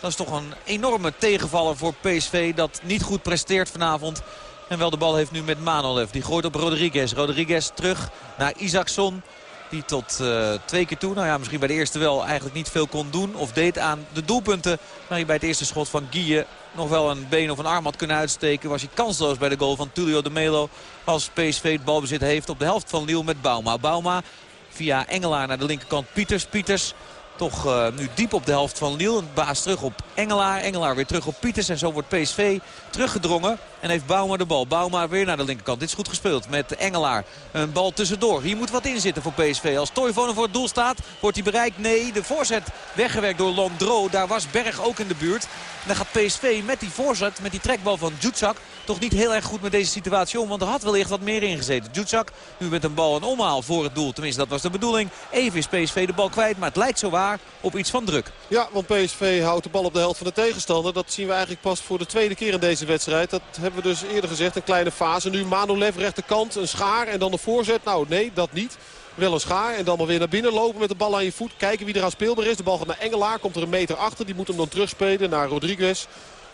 Dat is toch een enorme tegenvaller voor PSV dat niet goed presteert vanavond. En wel de bal heeft nu met Manolev. Die gooit op Rodriguez. Rodriguez terug naar Isaacson. Die tot uh, twee keer toe, nou ja, misschien bij de eerste wel eigenlijk niet veel kon doen. Of deed aan de doelpunten. Maar hij bij het eerste schot van Guille nog wel een been of een arm had kunnen uitsteken. Was hij kansloos bij de goal van Tulio de Melo. Als PSV het balbezit heeft op de helft van Lille met Bauma. Bauma via Engelaar naar de linkerkant Pieters. Pieters toch uh, nu diep op de helft van Lille. Een baas terug op Engelaar. Engelaar weer terug op Pieters. En zo wordt PSV teruggedrongen. En heeft Bouma de bal. Bouma weer naar de linkerkant. Dit is goed gespeeld met Engelaar. Een bal tussendoor. Hier moet wat in zitten voor PSV. Als Toivonen voor het doel staat, wordt hij bereikt. Nee, de voorzet weggewerkt door Landro. Daar was Berg ook in de buurt. En dan gaat PSV met die voorzet, met die trekbal van Jutsak... toch niet heel erg goed met deze situatie om. Want er had wellicht wat meer ingezeten. Jutsak nu met een bal een omhaal voor het doel. Tenminste, dat was de bedoeling. Even is PSV de bal kwijt. Maar het lijkt zo waar op iets van druk. Ja, want PSV houdt de bal op de helft van de tegenstander. Dat zien we eigenlijk pas voor de tweede keer in deze wedstrijd. Dat hebben we dus eerder gezegd. Een kleine fase. Nu Manolev rechterkant, een schaar en dan de voorzet. Nou nee, dat niet. Wel een schaar en dan maar weer naar binnen lopen met de bal aan je voet. Kijken wie er aan speelbaar is. De bal gaat naar Engelaar. Komt er een meter achter. Die moet hem dan terugspelen naar Rodriguez.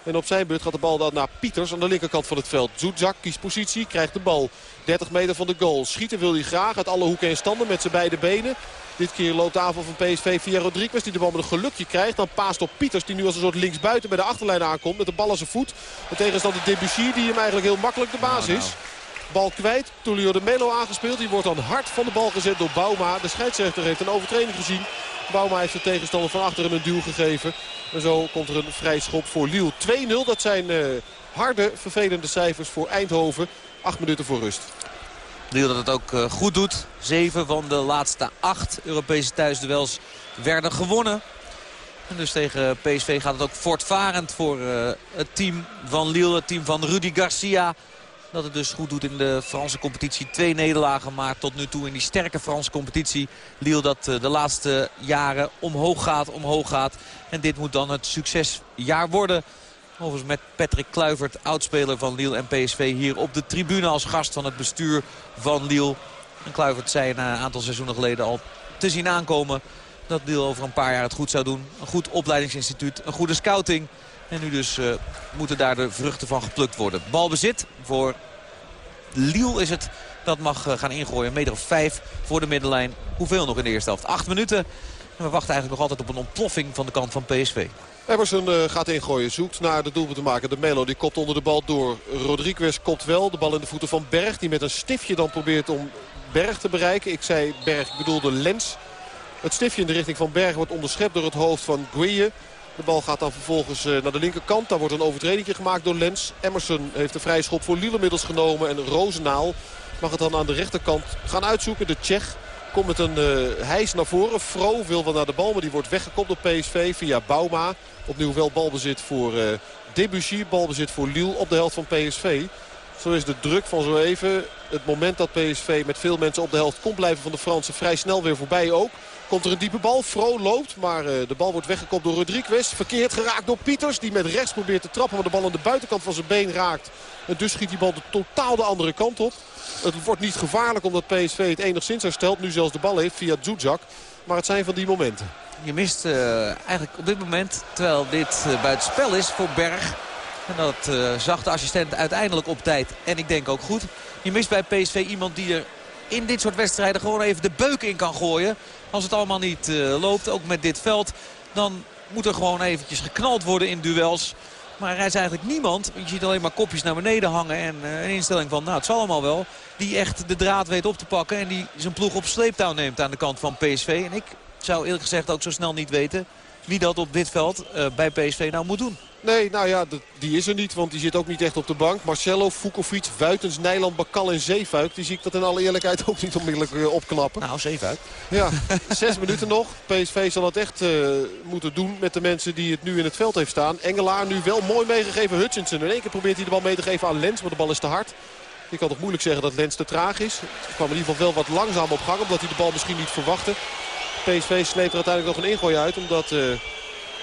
En op zijn beurt gaat de bal dan naar Pieters aan de linkerkant van het veld. Zoetzak kiest positie, krijgt de bal 30 meter van de goal. Schieten wil hij graag uit alle hoeken en standen met zijn beide benen. Dit keer loopt de aanval van PSV via Rodriguez die de bal met een gelukje krijgt. Dan paast op Pieters die nu als een soort linksbuiten bij de achterlijn aankomt. Met de bal aan zijn voet. En tegenstander Debussy die hem eigenlijk heel makkelijk de baas is. Bal kwijt. Tulio de Melo aangespeeld. Die wordt dan hard van de bal gezet door Bauma. De scheidsrechter heeft een overtreding gezien. Bauma heeft de tegenstander van achteren een duw gegeven. En zo komt er een vrij schop voor Liel. 2-0, dat zijn uh, harde, vervelende cijfers voor Eindhoven. Acht minuten voor rust. Liel dat het ook uh, goed doet. Zeven van de laatste acht Europese thuisduels werden gewonnen. En dus tegen PSV gaat het ook voortvarend voor uh, het team van Lille. Het team van Rudy Garcia. Dat het dus goed doet in de Franse competitie. Twee nederlagen, maar tot nu toe in die sterke Franse competitie. Lille dat de laatste jaren omhoog gaat, omhoog gaat. En dit moet dan het succesjaar worden. Overigens met Patrick Kluivert, oudspeler van Lille en PSV... hier op de tribune als gast van het bestuur van Lille. En Kluivert zei een aantal seizoenen geleden al te zien aankomen... dat Lille over een paar jaar het goed zou doen. Een goed opleidingsinstituut, een goede scouting... En nu dus uh, moeten daar de vruchten van geplukt worden. Balbezit voor Liel is het. Dat mag uh, gaan ingooien. Een meter of vijf voor de middenlijn. Hoeveel nog in de eerste helft? Acht minuten. We wachten eigenlijk nog altijd op een ontploffing van de kant van PSV. Emerson uh, gaat ingooien, zoekt naar de doelpunt te maken. De Melo die kopt onder de bal door. Rodriguez kopt wel. De bal in de voeten van Berg. Die met een stiftje dan probeert om Berg te bereiken. Ik zei Berg, ik bedoelde Lens. Het stiftje in de richting van Berg wordt onderschept door het hoofd van Guille. De bal gaat dan vervolgens naar de linkerkant. Daar wordt een overtreding gemaakt door Lens. Emerson heeft de vrije schop voor Lille middels genomen. En Rozenaal mag het dan aan de rechterkant gaan uitzoeken. De Tsjech komt met een uh, hijs naar voren. Fro wil wel naar de bal, maar die wordt weggekopt door PSV via Bauma. Opnieuw wel balbezit voor uh. Balbezit voor Lille op de helft van PSV. Zo is de druk van zo even. Het moment dat PSV met veel mensen op de helft komt blijven van de Fransen vrij snel weer voorbij ook. Komt er een diepe bal. Fro loopt, maar uh, de bal wordt weggekopt door Rodriguez. Verkeerd geraakt door Pieters, die met rechts probeert te trappen. Maar de bal aan de buitenkant van zijn been raakt. En dus schiet die bal de totaal de andere kant op. Het wordt niet gevaarlijk omdat PSV het enigszins herstelt. Nu zelfs de bal heeft via Zuzak. Maar het zijn van die momenten. Je mist uh, eigenlijk op dit moment, terwijl dit uh, buitenspel is voor Berg... En dat zag de assistent uiteindelijk op tijd. En ik denk ook goed. Je mist bij PSV iemand die er in dit soort wedstrijden gewoon even de beuk in kan gooien. Als het allemaal niet uh, loopt, ook met dit veld, dan moet er gewoon eventjes geknald worden in duels. Maar er is eigenlijk niemand, je ziet alleen maar kopjes naar beneden hangen en uh, een instelling van, nou het zal allemaal wel. Die echt de draad weet op te pakken en die zijn ploeg op sleeptouw neemt aan de kant van PSV. En ik zou eerlijk gezegd ook zo snel niet weten wie dat op dit veld uh, bij PSV nou moet doen. Nee, nou ja, die is er niet, want die zit ook niet echt op de bank. Marcelo, Vukovic, Wuitens, Nijland, Bakal en Zeefuik. Die zie ik dat in alle eerlijkheid ook niet onmiddellijk uh, opknappen. Nou, Zeefuik. Ja, [LAUGHS] zes minuten nog. PSV zal het echt uh, moeten doen met de mensen die het nu in het veld heeft staan. Engelaar nu wel mooi meegegeven. Hutchinson in één keer probeert hij de bal mee te geven aan Lens, maar de bal is te hard. Je kan toch moeilijk zeggen dat Lens te traag is. Het kwam in ieder geval wel wat langzaam op gang, omdat hij de bal misschien niet verwachtte. PSV sleept er uiteindelijk nog een ingooi uit, omdat... Uh,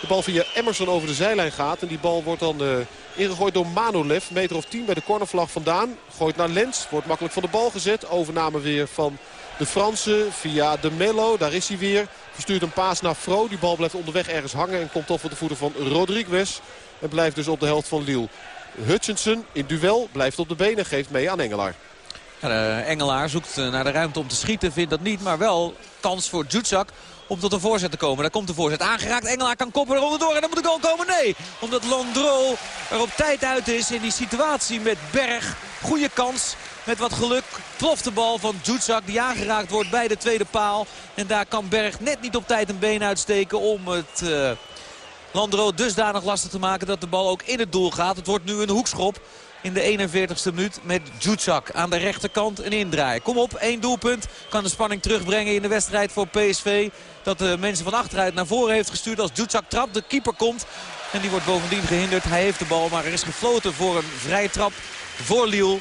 de bal via Emerson over de zijlijn gaat. En die bal wordt dan uh, ingegooid door Manolev. Meter of 10 bij de cornervlag vandaan. Gooit naar Lens. Wordt makkelijk van de bal gezet. Overname weer van de Fransen via de Mello. Daar is hij weer. Verstuurt een paas naar Fro. Die bal blijft onderweg ergens hangen. En komt toch voor de voeten van Rodriguez. En blijft dus op de helft van Lille. Hutchinson in duel blijft op de benen. Geeft mee aan Engelaar. De Engelaar zoekt naar de ruimte om te schieten. Vindt dat niet. Maar wel kans voor Jutsak om tot een voorzet te komen. Daar komt de voorzet aangeraakt. Engelaar kan koppen eronder door en dan moet de goal komen. Nee, omdat Landro er op tijd uit is in die situatie met Berg. Goede kans. Met wat geluk ploft de bal van Jutsak die aangeraakt wordt bij de tweede paal. En daar kan Berg net niet op tijd een been uitsteken om het... Uh, Landro dusdanig lastig te maken dat de bal ook in het doel gaat. Het wordt nu een hoekschop in de 41ste minuut met Jutsak aan de rechterkant een indraai. Kom op, één doelpunt. Kan de spanning terugbrengen in de wedstrijd voor PSV. Dat de mensen van achteruit naar voren heeft gestuurd als Jutsak trapt. De keeper komt en die wordt bovendien gehinderd. Hij heeft de bal, maar er is gefloten voor een vrije trap voor Lille.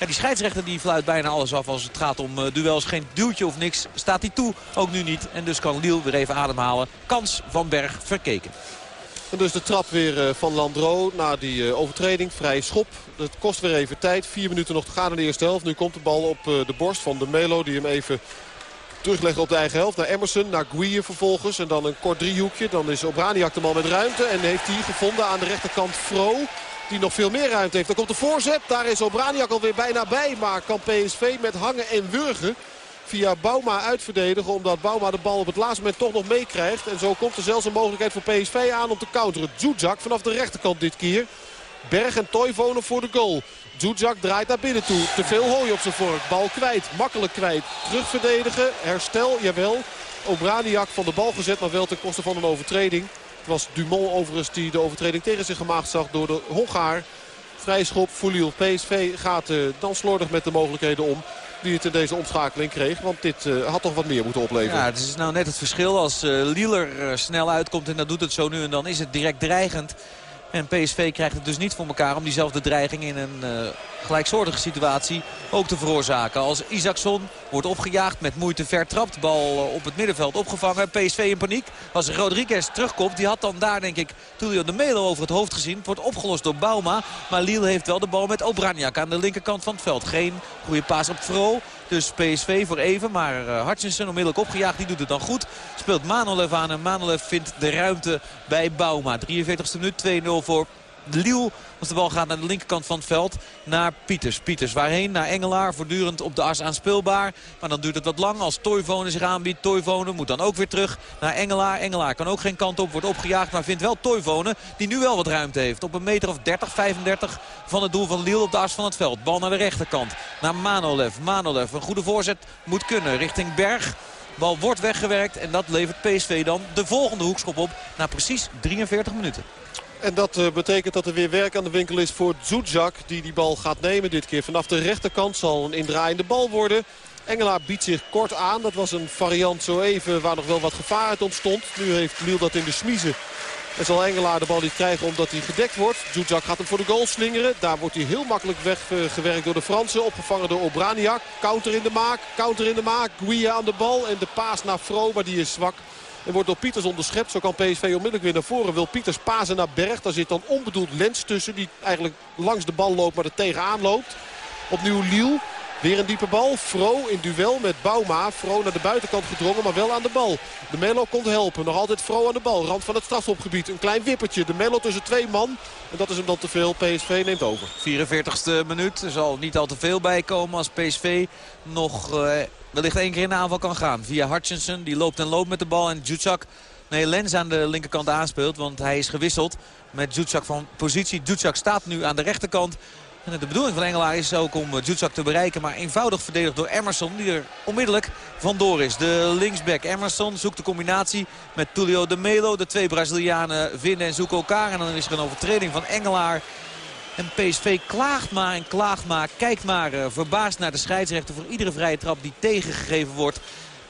Ja, die scheidsrechter die fluit bijna alles af als het gaat om uh, duels. Geen duwtje of niks staat hij toe. Ook nu niet. En dus kan Lille weer even ademhalen. Kans van Berg verkeken. En dus de trap weer van Landro na die overtreding. Vrije schop. Het kost weer even tijd. Vier minuten nog te gaan in de eerste helft. Nu komt de bal op de borst van de Melo. Die hem even teruglegt op de eigen helft. Naar Emerson, naar Guier vervolgens. En dan een kort driehoekje. Dan is Obraniak de man met ruimte. En heeft hij gevonden aan de rechterkant Fro. Die nog veel meer ruimte heeft. Dan komt de voorzet. Daar is Obraniak alweer bijna bij. Maar kan PSV met hangen en wurgen via Bouma uitverdedigen. Omdat Bouma de bal op het laatste moment toch nog meekrijgt. En zo komt er zelfs een mogelijkheid voor PSV aan om te counteren. Zuzak vanaf de rechterkant dit keer. Berg en Toivonen voor de goal. Zuzak draait naar binnen toe. Te veel hooi op zijn vork. Bal kwijt. Makkelijk kwijt. Terugverdedigen. Herstel. Jawel. Obraniak van de bal gezet. Maar wel ten koste van een overtreding. Het was Dumont overigens die de overtreding tegen zich gemaakt zag door de Hongaar. Vrijschop voor Lille. PSV gaat uh, dan slordig met de mogelijkheden om die het in deze omschakeling kreeg. Want dit uh, had toch wat meer moeten opleveren. Ja, het is nou net het verschil. Als uh, Lille er snel uitkomt en dat doet het zo nu en dan is het direct dreigend. En PSV krijgt het dus niet voor elkaar om diezelfde dreiging in een uh, gelijksoortige situatie ook te veroorzaken. Als Isaacson wordt opgejaagd met moeite vertrapt. Bal op het middenveld opgevangen. PSV in paniek. Als Rodriguez terugkomt, die had dan daar denk ik Tulio de Melo over het hoofd gezien. Het wordt opgelost door Bauma. Maar Lille heeft wel de bal met Obraniak aan de linkerkant van het veld. Geen goede paas op Fro. Dus PSV voor even. Maar uh, Hutchinson onmiddellijk opgejaagd. Die doet het dan goed. Speelt Manolev aan. En Manolev vindt de ruimte bij Bauma. 43e minuut 2-0 voor Lille. Als de bal gaat naar de linkerkant van het veld. Naar Pieters. Pieters waarheen? Naar Engelaar. Voortdurend op de as aanspeelbaar. Maar dan duurt het wat lang als Toivonen zich aanbiedt. Toivonen moet dan ook weer terug naar Engelaar. Engelaar kan ook geen kant op. Wordt opgejaagd. Maar vindt wel Toivonen. Die nu wel wat ruimte heeft. Op een meter of 30, 35 van het doel van Lille op de as van het veld. Bal naar de rechterkant. Naar Manolev. Manolev. Een goede voorzet moet kunnen. Richting Berg. Bal wordt weggewerkt. En dat levert PSV dan de volgende hoekschop op. Na precies 43 minuten. En dat uh, betekent dat er weer werk aan de winkel is voor Zuzak. Die die bal gaat nemen dit keer. Vanaf de rechterkant zal een indraaiende bal worden. Engelaar biedt zich kort aan. Dat was een variant zo even waar nog wel wat gevaar uit ontstond. Nu heeft Liel dat in de smiezen. En zal Engelaar de bal niet krijgen omdat hij gedekt wordt. Zuzak gaat hem voor de goal slingeren. Daar wordt hij heel makkelijk weggewerkt door de Fransen. Opgevangen door Obraniak. Counter in de maak. Counter in de maak. Guia aan de bal. En de paas naar Fro, maar die is zwak. En wordt door Pieters onderschept. Zo kan PSV onmiddellijk weer naar voren. Wil Pieters pasen naar Berg. Daar zit dan onbedoeld Lens tussen. Die eigenlijk langs de bal loopt, maar er tegenaan loopt. Opnieuw Liel. Weer een diepe bal. Fro in duel met Bauma. Fro naar de buitenkant gedrongen, maar wel aan de bal. De Melo komt helpen. Nog altijd Fro aan de bal. Rand van het strafopgebied. Een klein wippertje. De Melo tussen twee man. En dat is hem dan te veel. PSV neemt over. 44ste minuut. Er zal niet al te veel bij komen als PSV nog uh, wellicht één keer in de aanval kan gaan. Via Hutchinson. Die loopt en loopt met de bal. En Jutsak nee, Lens aan de linkerkant aanspeelt. Want hij is gewisseld met Jutsak van positie. Jutsak staat nu aan de rechterkant. En de bedoeling van Engelaar is ook om Jutsak te bereiken. Maar eenvoudig verdedigd door Emerson die er onmiddellijk vandoor is. De linksback Emerson zoekt de combinatie met Tulio de Melo. De twee Brazilianen vinden en zoeken elkaar. En dan is er een overtreding van Engelaar. En PSV klaagt maar en klaagt maar. Kijkt maar uh, verbaasd naar de scheidsrechter voor iedere vrije trap die tegengegeven wordt.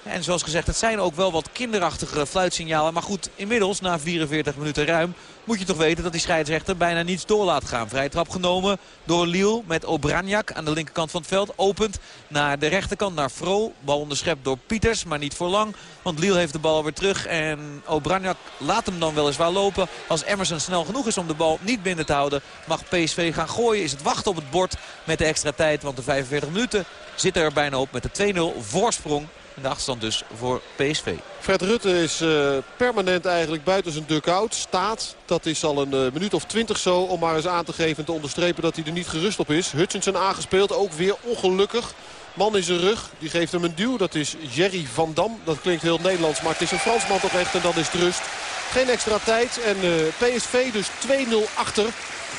En zoals gezegd, het zijn ook wel wat kinderachtige fluitsignalen. Maar goed, inmiddels, na 44 minuten ruim, moet je toch weten dat die scheidsrechter bijna niets door laat gaan. Vrije trap genomen door Liel met Obranjak aan de linkerkant van het veld. Opent naar de rechterkant, naar Fro. Bal onderschept door Pieters, maar niet voor lang. Want Liel heeft de bal weer terug en Obranjak laat hem dan weliswaar lopen. Als Emerson snel genoeg is om de bal niet binnen te houden, mag PSV gaan gooien. Is het wachten op het bord met de extra tijd, want de 45 minuten zitten er bijna op met de 2-0 voorsprong de achterstand dus voor PSV. Fred Rutte is uh, permanent eigenlijk buiten zijn duck-out. Staat, dat is al een uh, minuut of twintig zo om maar eens aan te geven en te onderstrepen dat hij er niet gerust op is. Hutchinson aangespeeld, ook weer ongelukkig. Man in zijn rug, die geeft hem een duw. Dat is Jerry van Dam. Dat klinkt heel Nederlands, maar het is een Fransman toch echt en dan is het rust. Geen extra tijd en uh, PSV dus 2-0 achter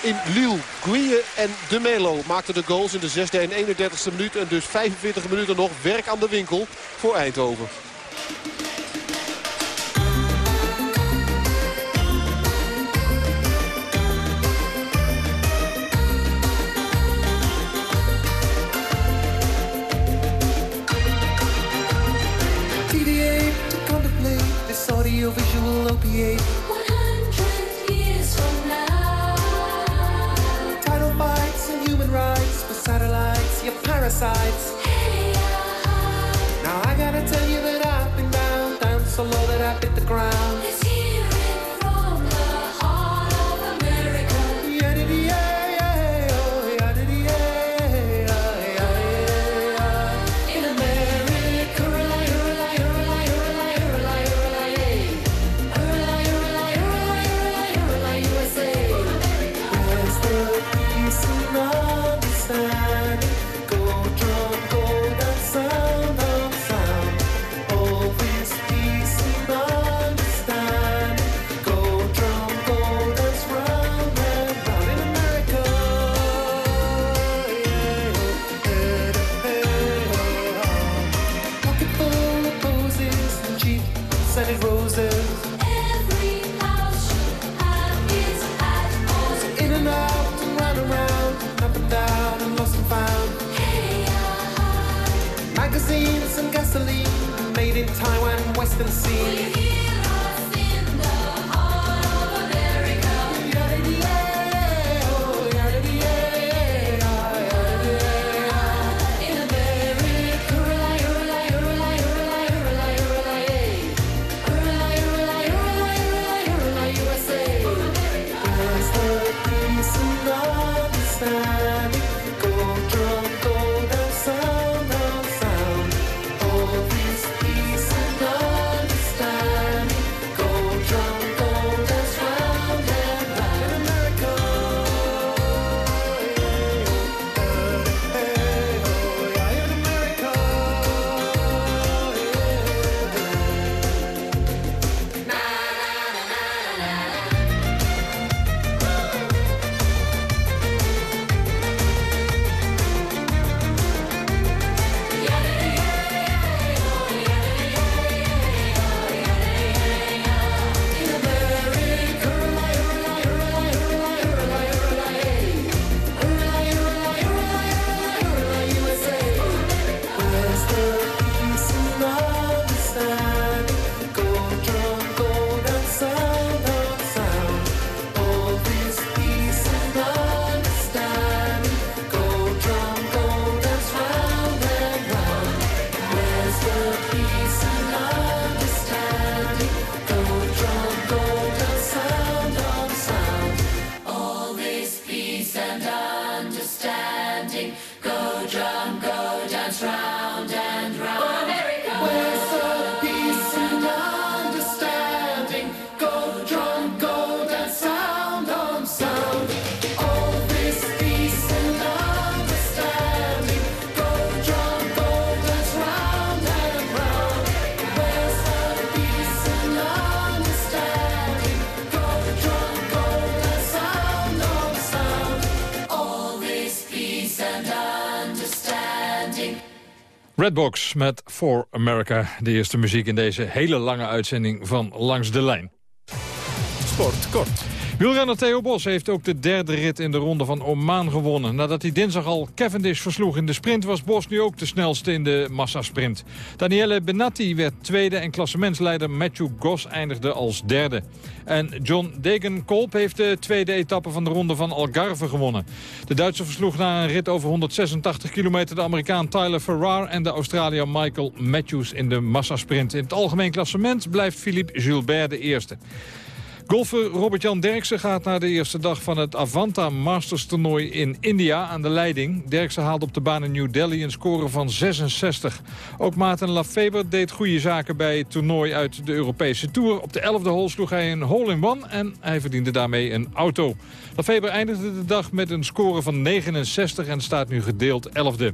in Lille. Guille en De Melo maakten de goals in de 6e en 31e minuut. En dus 45 minuten nog werk aan de winkel voor Eindhoven. sides. unseen. Redbox met For America. De eerste muziek in deze hele lange uitzending van Langs de Lijn. Sport kort. Wielrenner Theo Bos heeft ook de derde rit in de ronde van Oman gewonnen. Nadat hij dinsdag al Cavendish versloeg in de sprint... was Bos nu ook de snelste in de massasprint. Daniele Benatti werd tweede en klassementsleider Matthew Goss eindigde als derde. En John Degenkolb heeft de tweede etappe van de ronde van Algarve gewonnen. De Duitser versloeg na een rit over 186 kilometer... de Amerikaan Tyler Farrar en de Australiër Michael Matthews in de massasprint. In het algemeen klassement blijft Philippe Gilbert de eerste. Golfer Robert-Jan Derksen gaat naar de eerste dag van het Avanta Masters toernooi in India aan de leiding. Derksen haalde op de baan in New Delhi een score van 66. Ook Maarten Lafeber deed goede zaken bij het toernooi uit de Europese Tour. Op de 11e hole sloeg hij een hole-in-one en hij verdiende daarmee een auto. Lafeber eindigde de dag met een score van 69 en staat nu gedeeld 11e.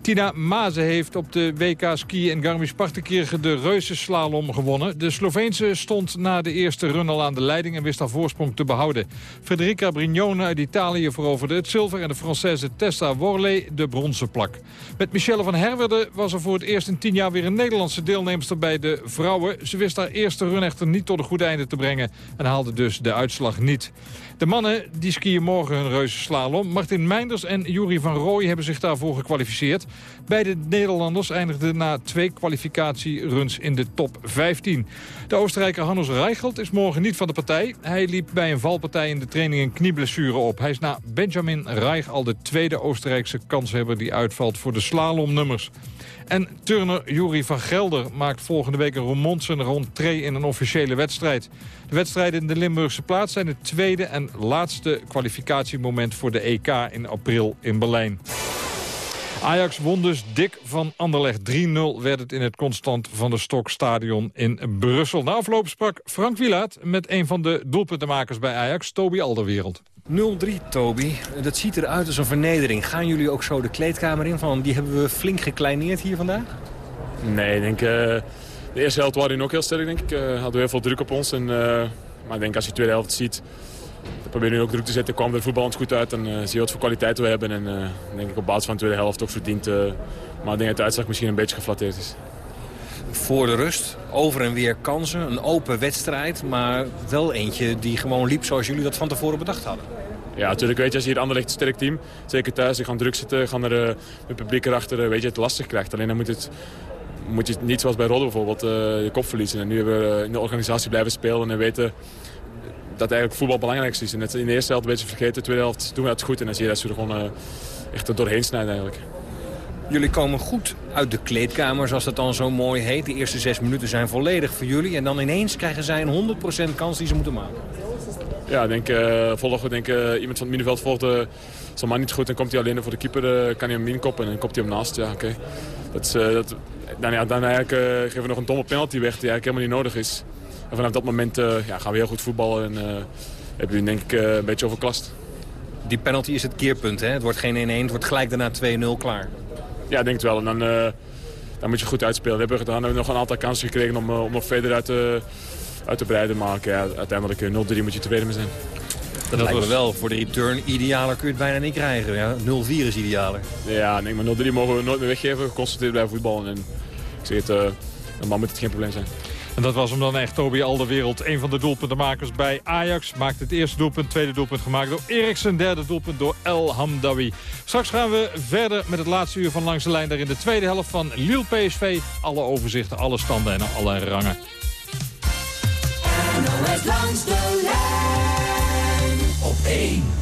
Tina Maze heeft op de WK ski en Garmisch-Partenkirchen de reuzenslalom gewonnen. De Sloveense stond na de eerste run al aan de leiding en wist haar voorsprong te behouden. Federica Brignone uit Italië veroverde het zilver en de Française Tessa Worley de bronzen plak. Met Michelle van Herwerde was er voor het eerst in tien jaar weer een Nederlandse deelnemster bij de vrouwen. Ze wist haar eerste run echter niet tot een goed einde te brengen en haalde dus de uitslag niet. De mannen die skiën morgen hun reuzenslalom. Martin Meinders en Jury van Rooij hebben zich daarvoor gekwalificeerd. Beide Nederlanders eindigden na twee kwalificatieruns in de top 15. De Oostenrijker Hannes Reichelt is morgen niet van de partij. Hij liep bij een valpartij in de training een knieblessure op. Hij is na Benjamin Reich al de tweede Oostenrijkse kanshebber die uitvalt voor de slalomnummers. En turner Jury van Gelder maakt volgende week een remonte rond Tree in een officiële wedstrijd. De wedstrijden in de Limburgse plaats zijn het tweede en laatste kwalificatiemoment voor de EK in april in Berlijn. Ajax won dus dik van Anderlecht. 3-0 werd het in het Constant van de Stokstadion in Brussel. Na afloop sprak Frank Wielaert met een van de doelpuntenmakers bij Ajax, Toby Alderwereld. 0-3, Toby. Dat ziet eruit als een vernedering. Gaan jullie ook zo de kleedkamer in? Van, die hebben we flink gekleineerd hier vandaag? Nee, ik denk... Uh, de eerste helft waren ook heel sterk, denk ik. Uh, hadden we heel veel druk op ons. En, uh, maar ik denk als je de tweede helft ziet... Dan probeer nu ook druk te zetten. kwam er voetballend goed uit. En zie je wat voor kwaliteit we hebben. En denk ik op basis van de tweede helft ook verdient. maar ik denk dat de uitslag misschien een beetje geflatteerd is voor de rust. Over en weer kansen, een open wedstrijd. Maar wel eentje die gewoon liep zoals jullie dat van tevoren bedacht hadden. Ja, natuurlijk weet je, als je hier Anderlecht een sterk team, zeker thuis, ze gaan druk zitten, gaan er uh, het publiek erachter, uh, weet je, het lastig krijgt. Alleen dan moet, het, moet je niet zoals bij Rodde bijvoorbeeld uh, je kop verliezen. En nu hebben we in de organisatie blijven spelen en weten dat eigenlijk voetbal het belangrijkste is. En in de eerste helft een beetje vergeten, de tweede helft doen we het goed. En dan zie je dat ze er gewoon echt er doorheen snijden eigenlijk. Jullie komen goed uit de kleedkamer, zoals dat dan zo mooi heet. De eerste zes minuten zijn volledig voor jullie. En dan ineens krijgen zij een 100% kans die ze moeten maken. Ja, ik denk, uh, volgen, denk uh, iemand van het middenveld volgt uh, zijn man niet goed. Dan komt hij alleen voor de keeper, kan hij hem inkoppen en dan kopt hij hem naast. Ja, oké. Dat, dat, dan, ja, dan eigenlijk, geven we nog een domme penalty weg die eigenlijk helemaal niet nodig is. En vanaf dat moment ja, gaan we heel goed voetballen en hebben we denk ik een beetje overklast. Die penalty is het keerpunt, hè? Het wordt geen 1-1, het wordt gelijk daarna 2-0 klaar. Ja, ik denk het wel. En dan, dan moet je goed uitspelen. We hebben, dan hebben we nog een aantal kansen gekregen om, om nog verder uit te uit te breiden. Maar ja, uiteindelijk 0-3 eh, moet je tevreden mee zijn. Dat, lijkt me wel. Voor de return idealer kun je het bijna niet krijgen. Ja, 0-4 is idealer. Ja, nee, maar 0-3 mogen we nooit meer weggeven. Geconcentreerd blijven voetballen. En ik zeg het, uh, normaal moet het geen probleem zijn. En dat was hem dan echt Toby Alderwereld. Een van de doelpuntenmakers bij Ajax. Maakt het eerste doelpunt, tweede doelpunt gemaakt door Eriksen. Derde doelpunt door El Hamdawi. Straks gaan we verder met het laatste uur van Langs de Lijn. Daar in de tweede helft van Lille PSV. Alle overzichten, alle standen en alle rangen. NOS langs de lijn op 1.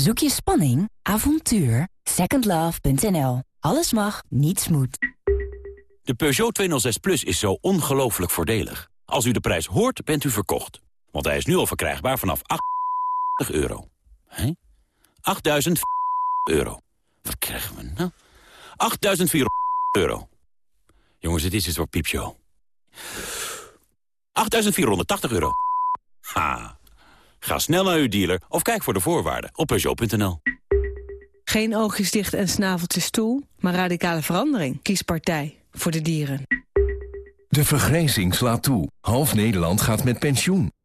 Zoek je spanning, avontuur? Secondlove.nl. Alles mag, niets moet. De Peugeot 206 Plus is zo ongelooflijk voordelig. Als u de prijs hoort, bent u verkocht. Want hij is nu al verkrijgbaar vanaf 8 [LAUGHS] euro. Hé? 8.000 [LAUGHS] euro. Wat krijgen we nou? 8.400 [LAUGHS] euro. Jongens, het is iets voor piepshow. 8.480 euro. Ha. Ga snel naar uw dealer of kijk voor de voorwaarden op Peugeot.nl. Geen oogjes dicht en snaveltjes toe, maar radicale verandering. Kies partij voor de dieren. De vergrijzing slaat toe. Half Nederland gaat met pensioen.